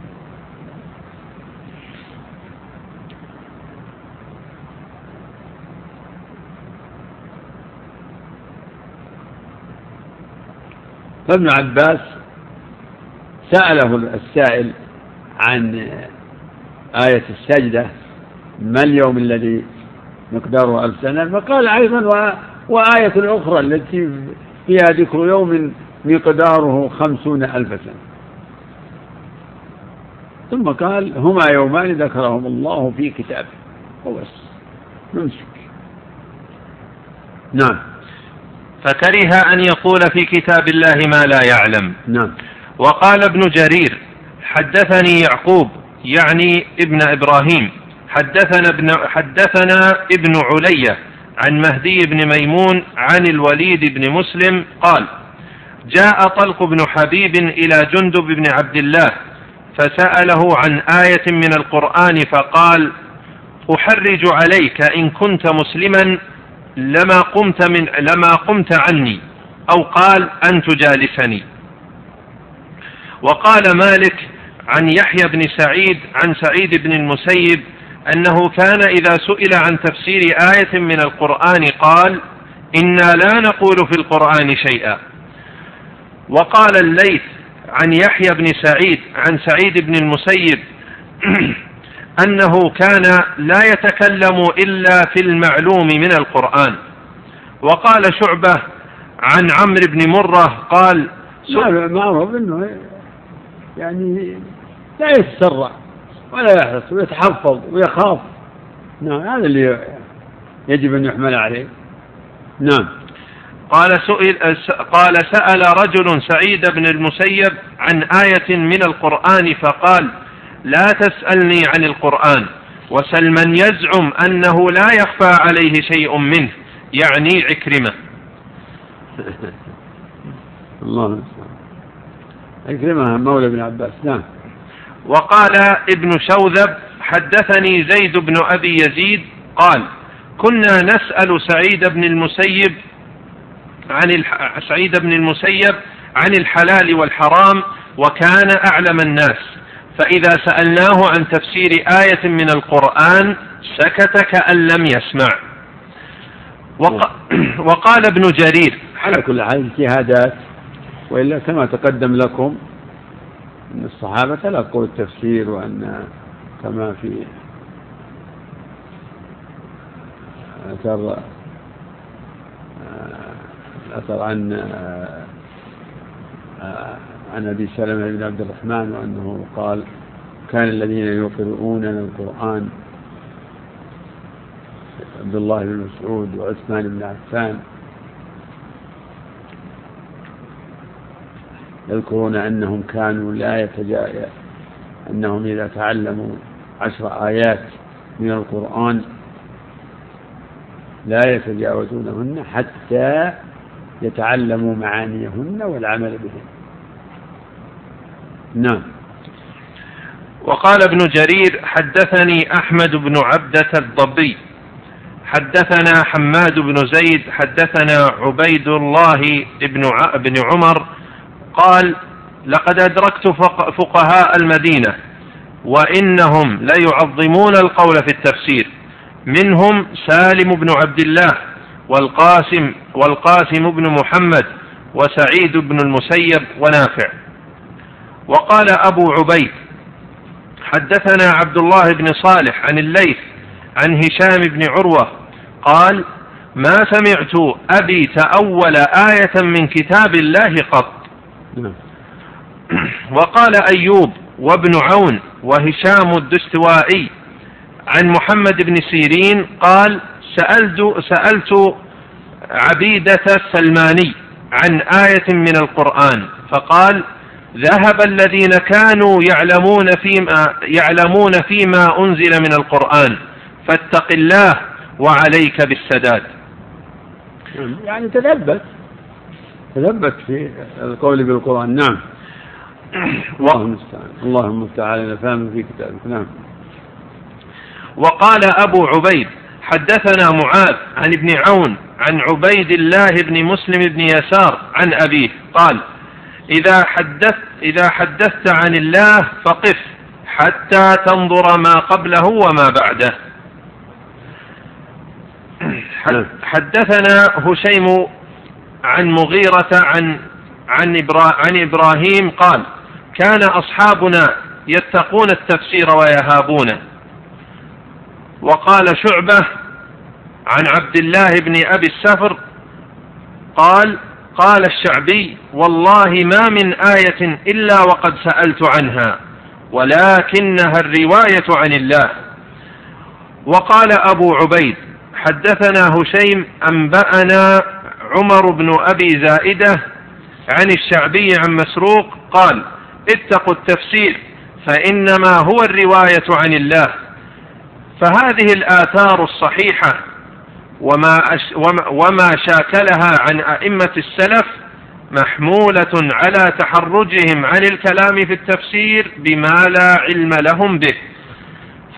S2: فابن عباس سأله السائل عن آية السجدة ما اليوم الذي مقداره ألف سنة. فقال أيضا وآية أخرى التي فيها ذكر يوم مقداره خمسون ألف سنة. ثم قال هما يومان ذكرهم الله في كتابه. وبس. نمسك. نعم.
S1: فكره أن يقول في كتاب الله ما لا يعلم.
S2: نعم.
S1: وقال ابن جرير حدثني يعقوب يعني ابن إبراهيم. حدثنا ابن حدثنا ابن علية عن مهدي بن ميمون عن الوليد بن مسلم قال جاء طلق بن حبيب إلى جندب بن عبد الله فسأله عن آية من القرآن فقال أحرج عليك إن كنت مسلما لما قمت من لما قمت عني أو قال أن تجالسني. وقال مالك عن يحيى بن سعيد عن سعيد بن المسيب أنه كان إذا سئل عن تفسير آية من القرآن قال إنا لا نقول في القرآن شيئا. وقال الليث عن يحيى بن سعيد عن سعيد بن المسيب أنه كان لا يتكلم إلا في المعلوم من القرآن. وقال شعبة عن عمرو بن مرة قال
S2: معروف أنه يعني لا يتسرع. ولا يحرص ويتحفظ ويخاف. نعم هذا اللي يجب أن يحمل عليه. نعم.
S1: قال سئل قال سأل رجل سعيد بن المسيب عن آية من القرآن فقال لا تسألني عن القرآن وسل من يزعم أنه لا يخفى عليه شيء منه يعني عكرمة.
S2: الله عكرمة مولى بن عباس. نعم.
S1: وقال ابن شوذب حدثني زيد بن أبي يزيد قال كنا نسأل سعيد بن المسيب عن. سعيد بن المسيب عن الحلال والحرام وكان أعلم الناس فإذا سألناه عن تفسير آية من القرآن سكت كأن لم يسمع وق... وقال ابن جرير
S2: على كل حال اجتهادات وإلا كما تقدم لكم أن الصحابة تلقوا التفسير وأن كما في أثر الأثر عن عن أبي سلمة بن عبد الرحمن وأنه قال كان الذين يقرؤون القرآن عبد الله بن مسعود وعثمان بن عفان يذكرون أنهم كانوا لا يتجا أنهم إذا تعلموا عشر آيات من القرآن لا يتجاوزونهن حتى يتعلموا معانيهن والعمل بهن. نعم.
S1: وقال ابن جرير حدثني أحمد بن عبدة الضبي حدثنا حماد بن زيد حدثنا عبيد الله بن بن عمر قال لقد أدركت فقهاء المدينة وإنهم ليعظمون القول في التفسير منهم سالم بن عبد الله والقاسم والقاسم بن محمد وسعيد بن المسيب ونافع وقال أبو عبيد حدثنا عبد الله بن صالح عن الليث عن هشام بن عروة قال ما سمعت أبي تأول آية من كتاب الله قط. وقال أيوب وابن عون وهشام الدستوائي عن محمد بن سيرين قال سألت سألت عبيدة السلماني عن آية من القرآن فقال ذهب الذين كانوا يعلمون فيما يعلمون فيما أنزل من القرآن فاتق الله وعليك بالسداد.
S2: يعني تثبت تثبت في القول بالقرآن. نعم. الله المستعان. اللهم افتح علينا فهم في كتابك. نعم.
S1: وقال أبو عبيد حدثنا معاذ عن ابن عون عن عبيد الله بن مسلم بن يسار عن أبيه قال إذا حدثت إذا حدثت عن الله فقف حتى تنظر ما قبله وما بعده. حدثنا هشيم عن مغيرة عن عن, عن إبراهيم قال كان أصحابنا يتقون التفسير ويهابونه. وقال شعبة عن عبد الله بن أبي السفر قال قال الشعبي والله ما من آية إلا وقد سألت عنها ولكنها الرواية عن الله. وقال أبو عبيد حدثنا هشيم أنبأنا عمر بن أبي زائدة عن الشعبي عن مسروق قال اتقوا التفسير فإنما هو الرواية عن الله. فهذه الآثار الصحيحة وما, أش وما شاكلها عن أئمة السلف محمولة على تحرجهم عن الكلام في التفسير بما لا علم لهم به.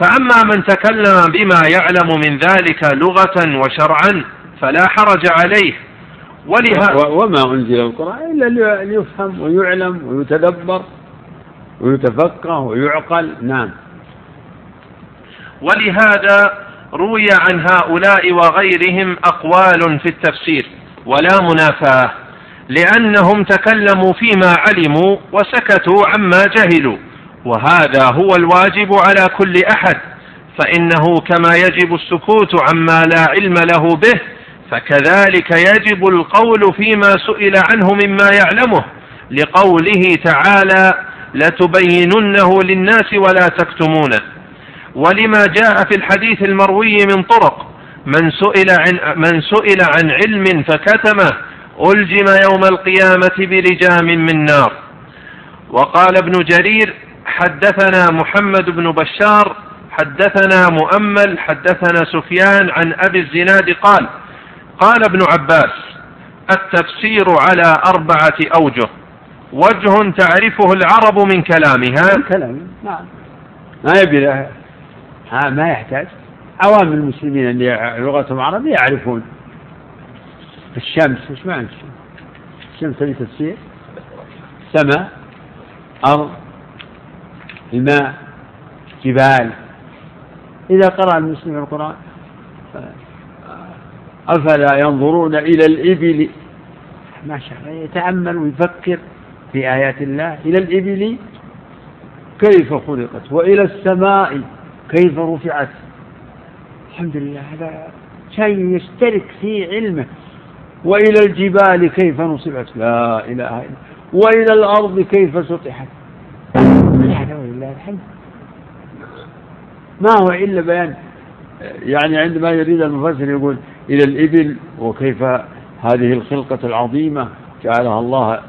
S1: فأما من تكلم بما يعلم من ذلك لغة وشرعا فلا حرج عليه.
S2: ولهذا وما أنزل القرآن إلا ليفهم ويعلم ويتدبر ويتفقه ويعقل. نعم.
S1: ولهذا روي عن هؤلاء وغيرهم أقوال في التفسير ولا منافاة لأنهم تكلموا فيما علموا وسكتوا عما جهلوا وهذا هو الواجب على كل أحد فإنه كما يجب السكوت عما لا علم له به فكذلك يجب القول فيما سئل عنه مما يعلمه لقوله تعالى لتبيننه للناس ولا تكتمونه ولما جاء في الحديث المروي من طرق من سئل عن من سئل عن علم فكتمه ألجم يوم القيامة برجام من نار وقال ابن جرير حدثنا محمد بن بشار حدثنا مؤمل حدثنا سفيان عن أبي الزناد قال قال ابن عباس التفسير على أربعة أوجه. وجه تعرفه العرب من كلامها.
S2: من كلام نعم. ما يبي ما يحتاج. عوام المسلمين اللي لغتهم عربية يعرفون. الشمس وش معنى الشمس؟ الشمس اللي تفسير؟ سماء أرض الماء جبال. إذا قرأ المسلم القرآن أفلا ينظرون إلى الإبل؟ ما شاء الله. يتأمل ويفكر في آيات الله. إلى الإبل؟ كيف خلقت؟ وإلى السماء؟ كيف رفعت؟ الحمد لله. هذا شيء يشترك في علمه. وإلى الجبال كيف نصبت؟ لا إله إلا وإلى الأرض كيف سطحت؟ ولله الحمد. ما هو إلا بيان؟ يعني عندما يريد المفسر يقول إلى الإبل وكيف هذه الخلقة العظيمة جعلها الله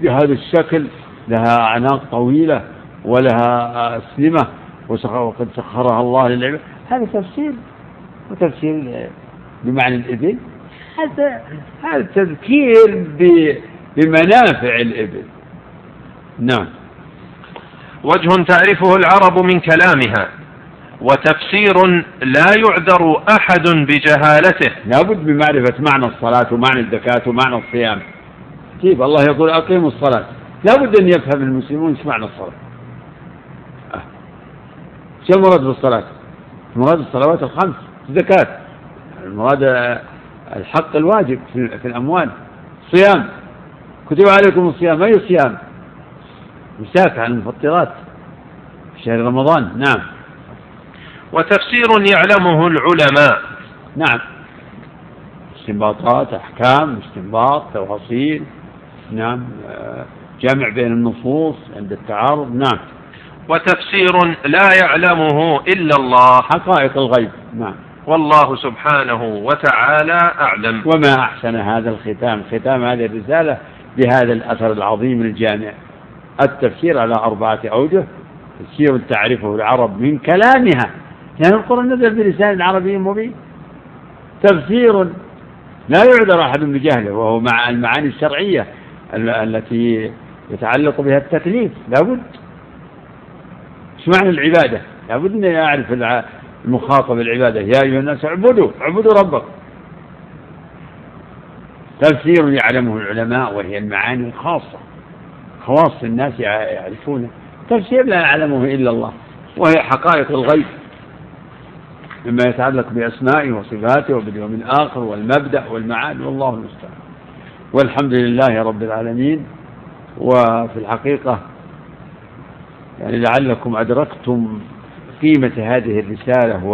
S2: بهذا الشكل لها أعناق طويلة ولها أسلمة وقد سخرها الله للعباد. هذا تفسير وتفسير بمعنى الإبل. هذا هذا تذكير بمنافع الإبل. نعم.
S1: وجه تعرفه العرب من كلامها. وتفسير لا يعذر أحد بجهالته.
S2: لابد من معرفة معنى الصلاة ومعنى الزكاة ومعنى الصيام. كيف؟ الله يقول أقيموا الصلاة. لابد أن يفهم المسلمون إيش معنى الصلاة. شو المراد بالصلاة؟ المراد الصلوات الخمس الزكاة. المراد الحق الواجب في الأموال صيام كتب عليكم الصيام. أي صيام؟ مساك عن المفطرات في شهر رمضان. نعم.
S1: وتفسير يعلمه العلماء.
S2: نعم. استنباطات أحكام استنباط تفاصيل. نعم. جمع بين النصوص عند التعارض. نعم.
S1: وتفسير لا يعلمه إلا الله.
S2: حقائق الغيب. نعم.
S1: والله سبحانه وتعالى أعلم.
S2: وما أحسن هذا الختام؟ ختام هذه الرسالة بهذا الأثر العظيم الجامع. التفسير على أربعة أوجه. تفسير تعرفه العرب من كلامها. يعني القرآن نزل بلسان عربي مبين. تفسير لا يعذر أحد بجهله وهو مع المعاني الشرعية التي يتعلق بها التكليف. لابد إيش معنى العبادة؟ لابد أن يعرف المخاطب العبادة. يا أيها الناس اعبدوا اعبدوا ربكم. تفسير يعلمه العلماء وهي المعاني الخاصة. خواص الناس يعرفونه. تفسير لا يعلمه إلا الله وهي حقائق الغيب. مما يتعلق بأسمائه وصفاته وباليوم الآخر والمبدأ والمعاد والله المستعان. والحمد لله رب العالمين. وفي الحقيقة يعني لعلكم أدركتم قيمة هذه الرسالة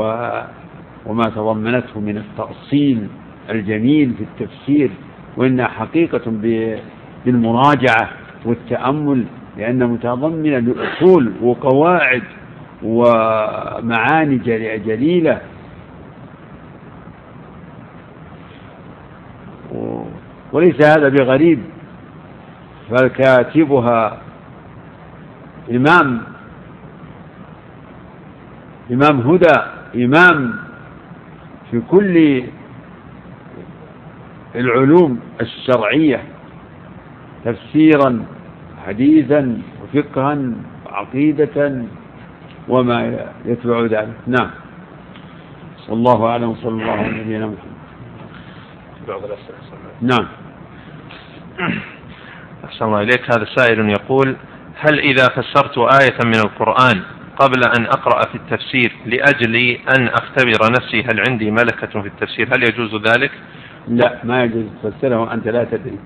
S2: وما تضمنته من التأصيل الجميل في التفسير وإنها حقيقة بالمراجعة والتأمل لأنها متضمنة لأصول وقواعد ومعاني جليلة. وليس هذا بغريب فالكاتبها إمام إمام هدى إمام في كل العلوم الشرعية تفسيرا حديثا وفقها وعقيدة وما يتبع ذلك. نعم. صلى الله أعلم. وصلى الله على نبينا محمد. نعم.
S1: أحسن الله إليك. هذا سائل يقول هل إذا فسرت آية من القرآن قبل أن أقرأ في التفسير لأجل أن أختبر نفسي هل عندي ملكة في التفسير؟ هل يجوز ذلك؟
S2: لا ما يجوز تفسره وأنت لا تدري.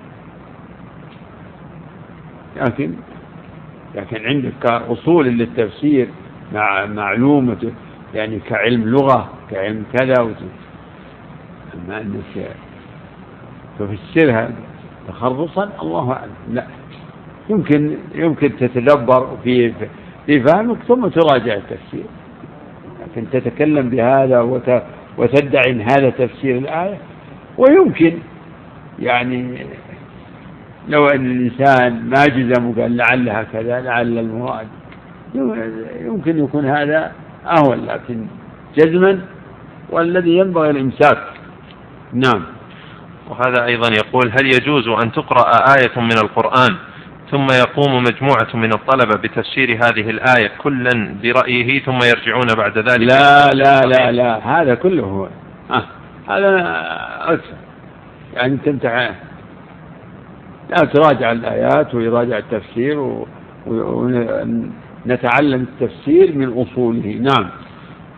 S2: لكن لكن عندك أصول للتفسير مع معلومة يعني كعلم لغة كعلم كذا أما أنك تفسرها تخرصا الله أعلم. لا. يمكن يمكن تتدبر في في فهمك ثم تراجع التفسير. لكن تتكلم بهذا وتدعي ان هذا تفسير الآية. ويمكن يعني لو أن الإنسان ما جزم وقال لعلها كذا لعل المراد يمكن يكون هذا أهون لكن جزما والذي ينبغي الإمساك. نعم.
S1: وهذا أيضا يقول هل يجوز أن تقرأ آية من القرآن ثم يقوم مجموعة من الطلبة بتفسير هذه الآية كلا برأيه ثم يرجعون بعد ذلك؟
S2: لا لا لا لا هذا كله هو. آه هذا أكثر. يعني أنت لا تراجع الآيات ويراجع التفسير ونتعلم التفسير من أصوله. نعم.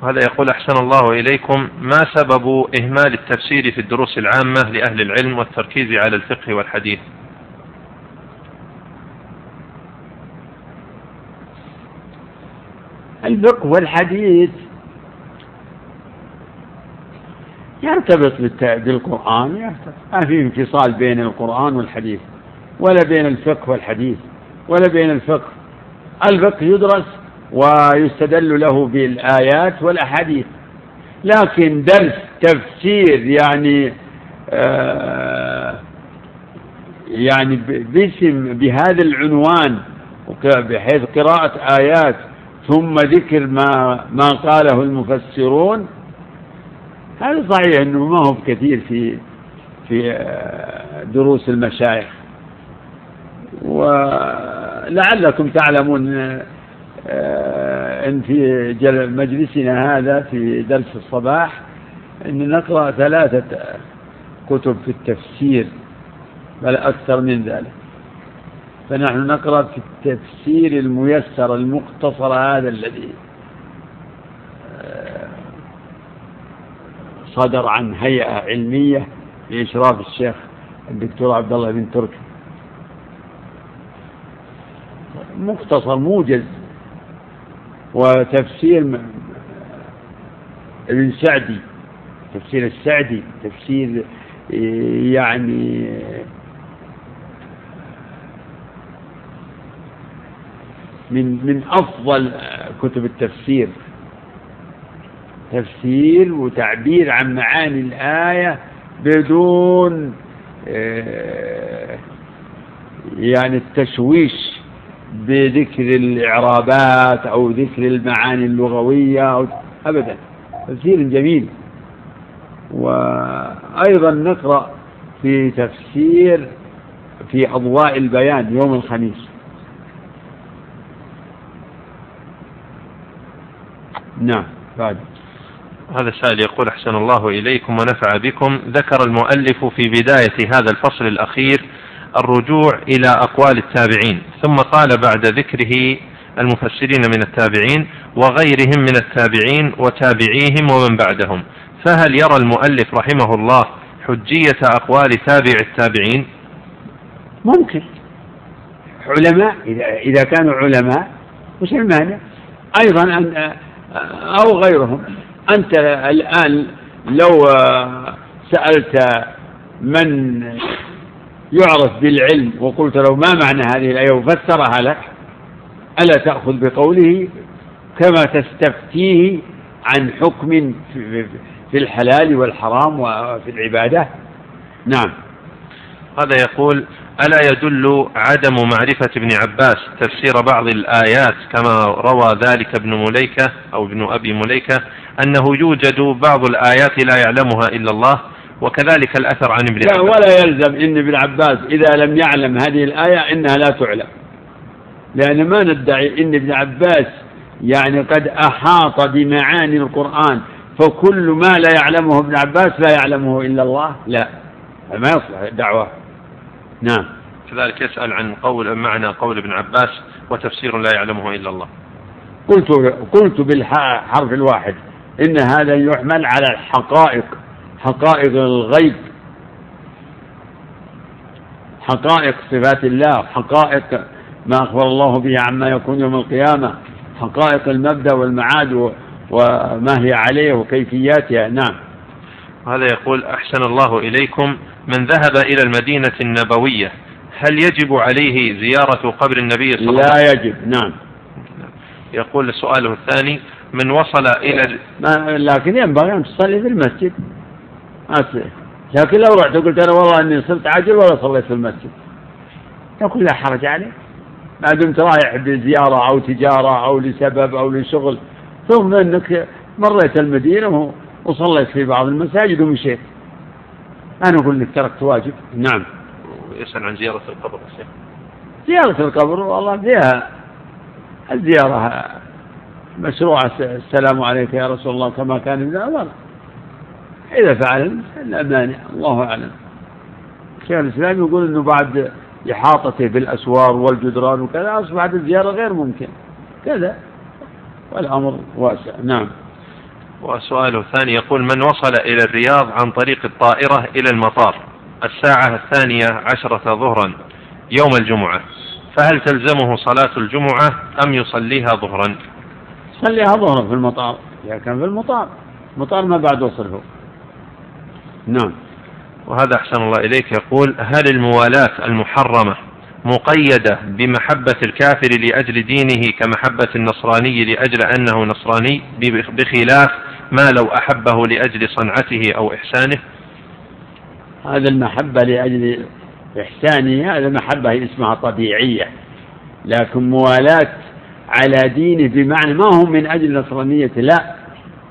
S1: هذا يقول أحسن الله إليكم ما سبب إهمال التفسير في الدروس العامة لأهل العلم والتركيز على الفقه والحديث؟
S2: الفقه والحديث يرتبط بالقرآن يرتبط. ما في انفصال بين القرآن والحديث ولا بين الفقه والحديث ولا بين الفقه الفقه يدرس ويستدل له بالآيات والأحاديث. لكن درس تفسير يعني آه يعني باسم بهذا العنوان بحيث قراءة آيات ثم ذكر ما ما قاله المفسرون هذا صحيح إنه ما هو كثير في في آه، دروس المشايخ. ولعلكم تعلمون آه، إن في مجلسنا هذا في درس الصباح إن نقرأ ثلاثة كتب في التفسير بل أكثر من ذلك. فنحن نقرأ في التفسير الميسر المختصر هذا الذي آه، صدر عن هيئة علمية بإشراف الشيخ الدكتور عبد الله بن تركي. مختصر موجز. وتفسير ابن سعدي تفسير السعدي تفسير آه، يعني من من أفضل كتب التفسير. تفسير وتعبير عن معاني الآية بدون آه، يعني التشويش. بذكر الإعرابات أو ذكر المعاني اللغوية أو أبدا. تفسير جميل. وأيضا نقرأ في تفسير في أضواء البيان يوم الخميس. نعم بعد.
S1: هذا السائل يقول أحسن الله إليكم ونفع بكم. ذكر المؤلف في بداية هذا الفصل الأخير الرجوع إلى أقوال التابعين ثم قال بعد ذكره المفسرين من التابعين وغيرهم من التابعين وتابعيهم ومن بعدهم. فهل يرى المؤلف رحمه الله حجية أقوال تابع التابعين؟
S2: ممكن. علماء إذا, إذا كانوا علماء وش المانع؟ أيضا أن أو غيرهم. أنت الآن لو سألت من يعرف بالعلم. وقلت له ما معنى هذه الآية؟ وفسرها لك. ألا تأخذ بقوله كما تستفتيه عن حكم في الحلال والحرام وفي العبادة؟ نعم.
S1: هذا يقول ألا يدل عدم معرفة ابن عباس تفسير بعض الآيات كما روى ذلك ابن مليكة أو ابن أبي مليكة أنه يوجد بعض الآيات لا يعلمها إلا الله وكذلك الأثر عن ابن
S2: عباس. ولا يلزم إن ابن عباس إذا لم يعلم هذه الآية إنها لا تعلم. لأن ما ندعي إن ابن عباس يعني قد أحاط بمعاني القرآن فكل ما لا يعلمه ابن عباس لا يعلمه إلا الله؟ لا. ما يصلح الدعوة. نعم.
S1: كذلك يسأل عن قول معنى قول ابن عباس وتفسير لا يعلمه إلا الله.
S2: قلت قلت بالحرف الواحد إن هذا يحمل على الحقائق. حقائق الغيب حقائق صفات الله حقائق ما أخبر الله به عما يكون يوم القيامة حقائق المبدأ والمعاد وما هي عليه وكيفياتها. نعم.
S1: هذا يقول أحسن الله إليكم من ذهب إلى المدينة النبوية. هل يجب عليه زيارة قبر النبي صلى الله عليه
S2: وسلم؟ لا يجب. نعم.
S1: يقول سؤاله الثاني من وصل إلى
S2: لكن ينبغي أن تصلي في المسجد. لكن لو رحت وقلت أنا والله إني صرت عاجل ولا صليت في المسجد. نقول لا حرج عليك. ما دمت رايح بزيارة أو تجارة أو لسبب أو لشغل. ثم أنك مريت المدينة وصليت في بعض المساجد ومشيت. أنا أقول لك تركت واجب. نعم.
S1: يسأل عن زيارة القبر الشيخ
S2: زيارة القبر والله فيها الزيارة مشروعة السلام عليك يا رسول الله كما كان ابن عمر إذا فعل لا مانع الله أعلم. شيخ الإسلام يقول أنه بعد إحاطته بالأسوار والجدران وكذا أصبحت الزيارة غير ممكن. كذا. والأمر واسع. نعم.
S1: وسؤاله الثاني يقول من وصل إلى الرياض عن طريق الطائرة إلى المطار؟ الساعة الثانية عشرة ظهرا يوم الجمعة. فهل تلزمه صلاة الجمعة أم يصليها ظهرا؟
S2: صليها ظهرا في المطار. إذا كان في المطار. المطار ما بعد وصله. نعم.
S1: وهذا أحسن الله إليك. يقول هل الموالاة المحرمة مقيدة بمحبة الكافر لأجل دينه كمحبة النصراني لأجل أنه نصراني بخلاف ما لو أحبه لأجل صنعته أو إحسانه؟
S2: هذا المحبة لأجل إحسانه هذا محبة اسمها طبيعية. لكن موالاة على دينه بمعنى ما هو من أجل نصرانيته لا.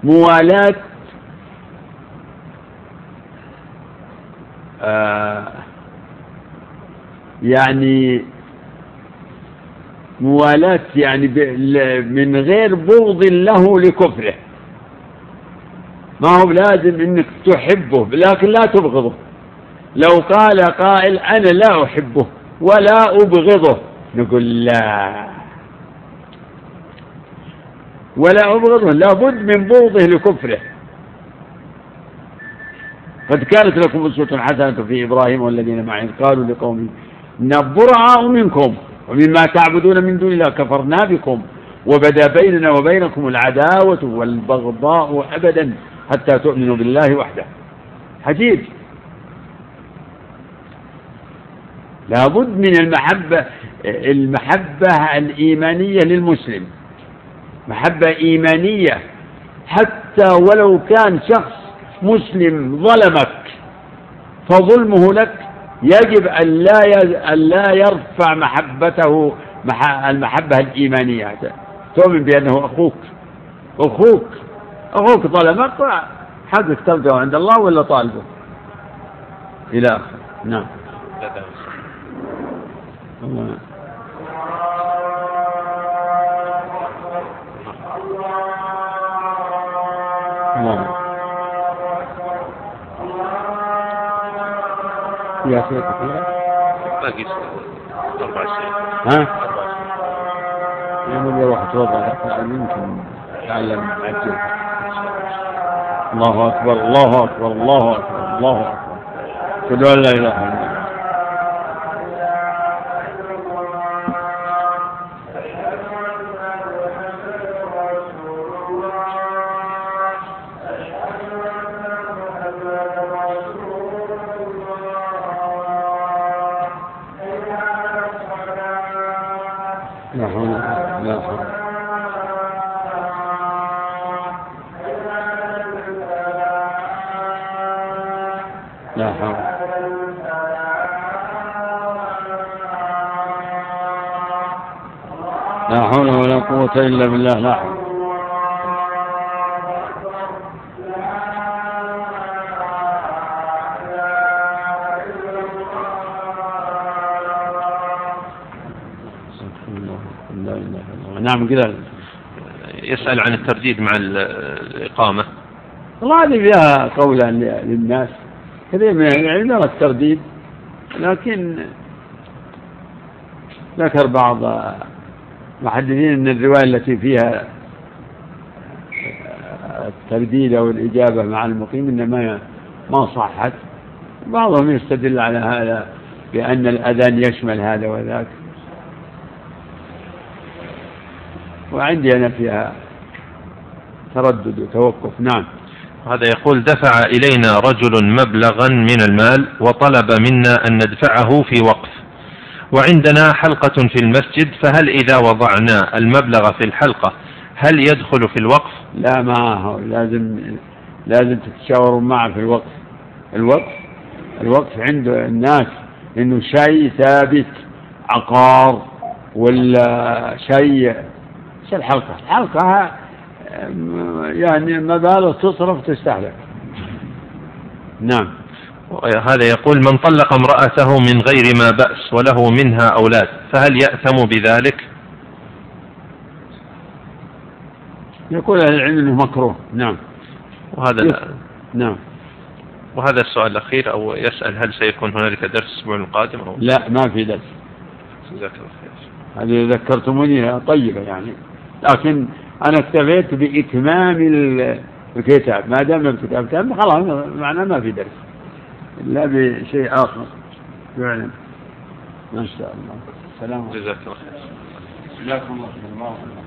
S2: موالاة آه يعني موالاة يعني من غير بغض له لكفره. ما هو لازم إنك تحبه لكن لا تبغضه. لو قال قائل أنا لا أحبه ولا أبغضه نقول لا. ولا أبغضه لابد من بغضه لكفره. قد كانت لكم أسوة حسنة في إبراهيم والذين معه. قالوا لقومهم نبرع منكم ومما تعبدون من دون الله كفرنا بكم وبدا بيننا وبينكم العداوة والبغضاء أبدا حتى تؤمنوا بالله وحده. عجيب. لابد من المحبة المحبة الإيمانية للمسلم. محبة إيمانية حتى ولو كان شخص مسلم ظلمك فظلمه لك يجب أن لا أن لا يرفع محبته المحبة الإيمانية. تؤمن بأنه أخوك أخوك أخوك ظلمك حقك تلقاه عند الله ولا طالبه؟ إلى آخره نعم. الله الله. يا شيخ باقي أربع سنين ها؟ يوم يروح يتوضأ يمكن يتعلم عجل الله أكبر الله أكبر الله أكبر الله أكبر. أشهد أن لا إله إلا الله. إلا بالله لا حول. نعم كذا
S1: يسأل عن الترديد مع الإقامة.
S2: والله هذه فيها قولا للناس. كثير من العلم يرى الترديد لكن ذكر بعض محددين أن الرواية التي فيها الترديد أو الإجابة مع المقيم إنما ما صحت. بعضهم يستدل على هذا بأن الأذان يشمل هذا وذاك. وعندي أنا فيها تردد وتوقف. نعم.
S1: هذا يقول دفع إلينا رجل مبلغا من المال وطلب منا أن ندفعه في وقف. وعندنا حلقة في المسجد فهل إذا وضعنا المبلغ في الحلقة هل يدخل في الوقف؟
S2: لا ما لازم لازم تتشاوروا معه في الوقف الوقف الوقف عند الناس إنه شيء ثابت عقار ولا شيء إيش الحلقة؟ الحلقة يعني مبالغ تصرف تستهلك نعم
S1: هذا يقول من طلق امرأته من غير ما بأس وله منها أولاد فهل يأثم بذلك؟
S2: يقول أهل العلم أنه مكروه. نعم.
S1: وهذا لا.
S2: نعم.
S1: وهذا السؤال الأخير أو يسأل هل سيكون هنالك درس الأسبوع القادم أو
S2: لا ما في درس.
S1: جزاك الله خير.
S2: هذه ذكرتموني طيبة يعني. لكن أنا اكتفيت بإتمام الكتاب. ما دام الكتاب تم خلاص معناه ما في درس. إلا بشيء آخر. فعلا ما شاء الله.
S1: سلام جزاك الله خير.
S2: جزاكم الله خير.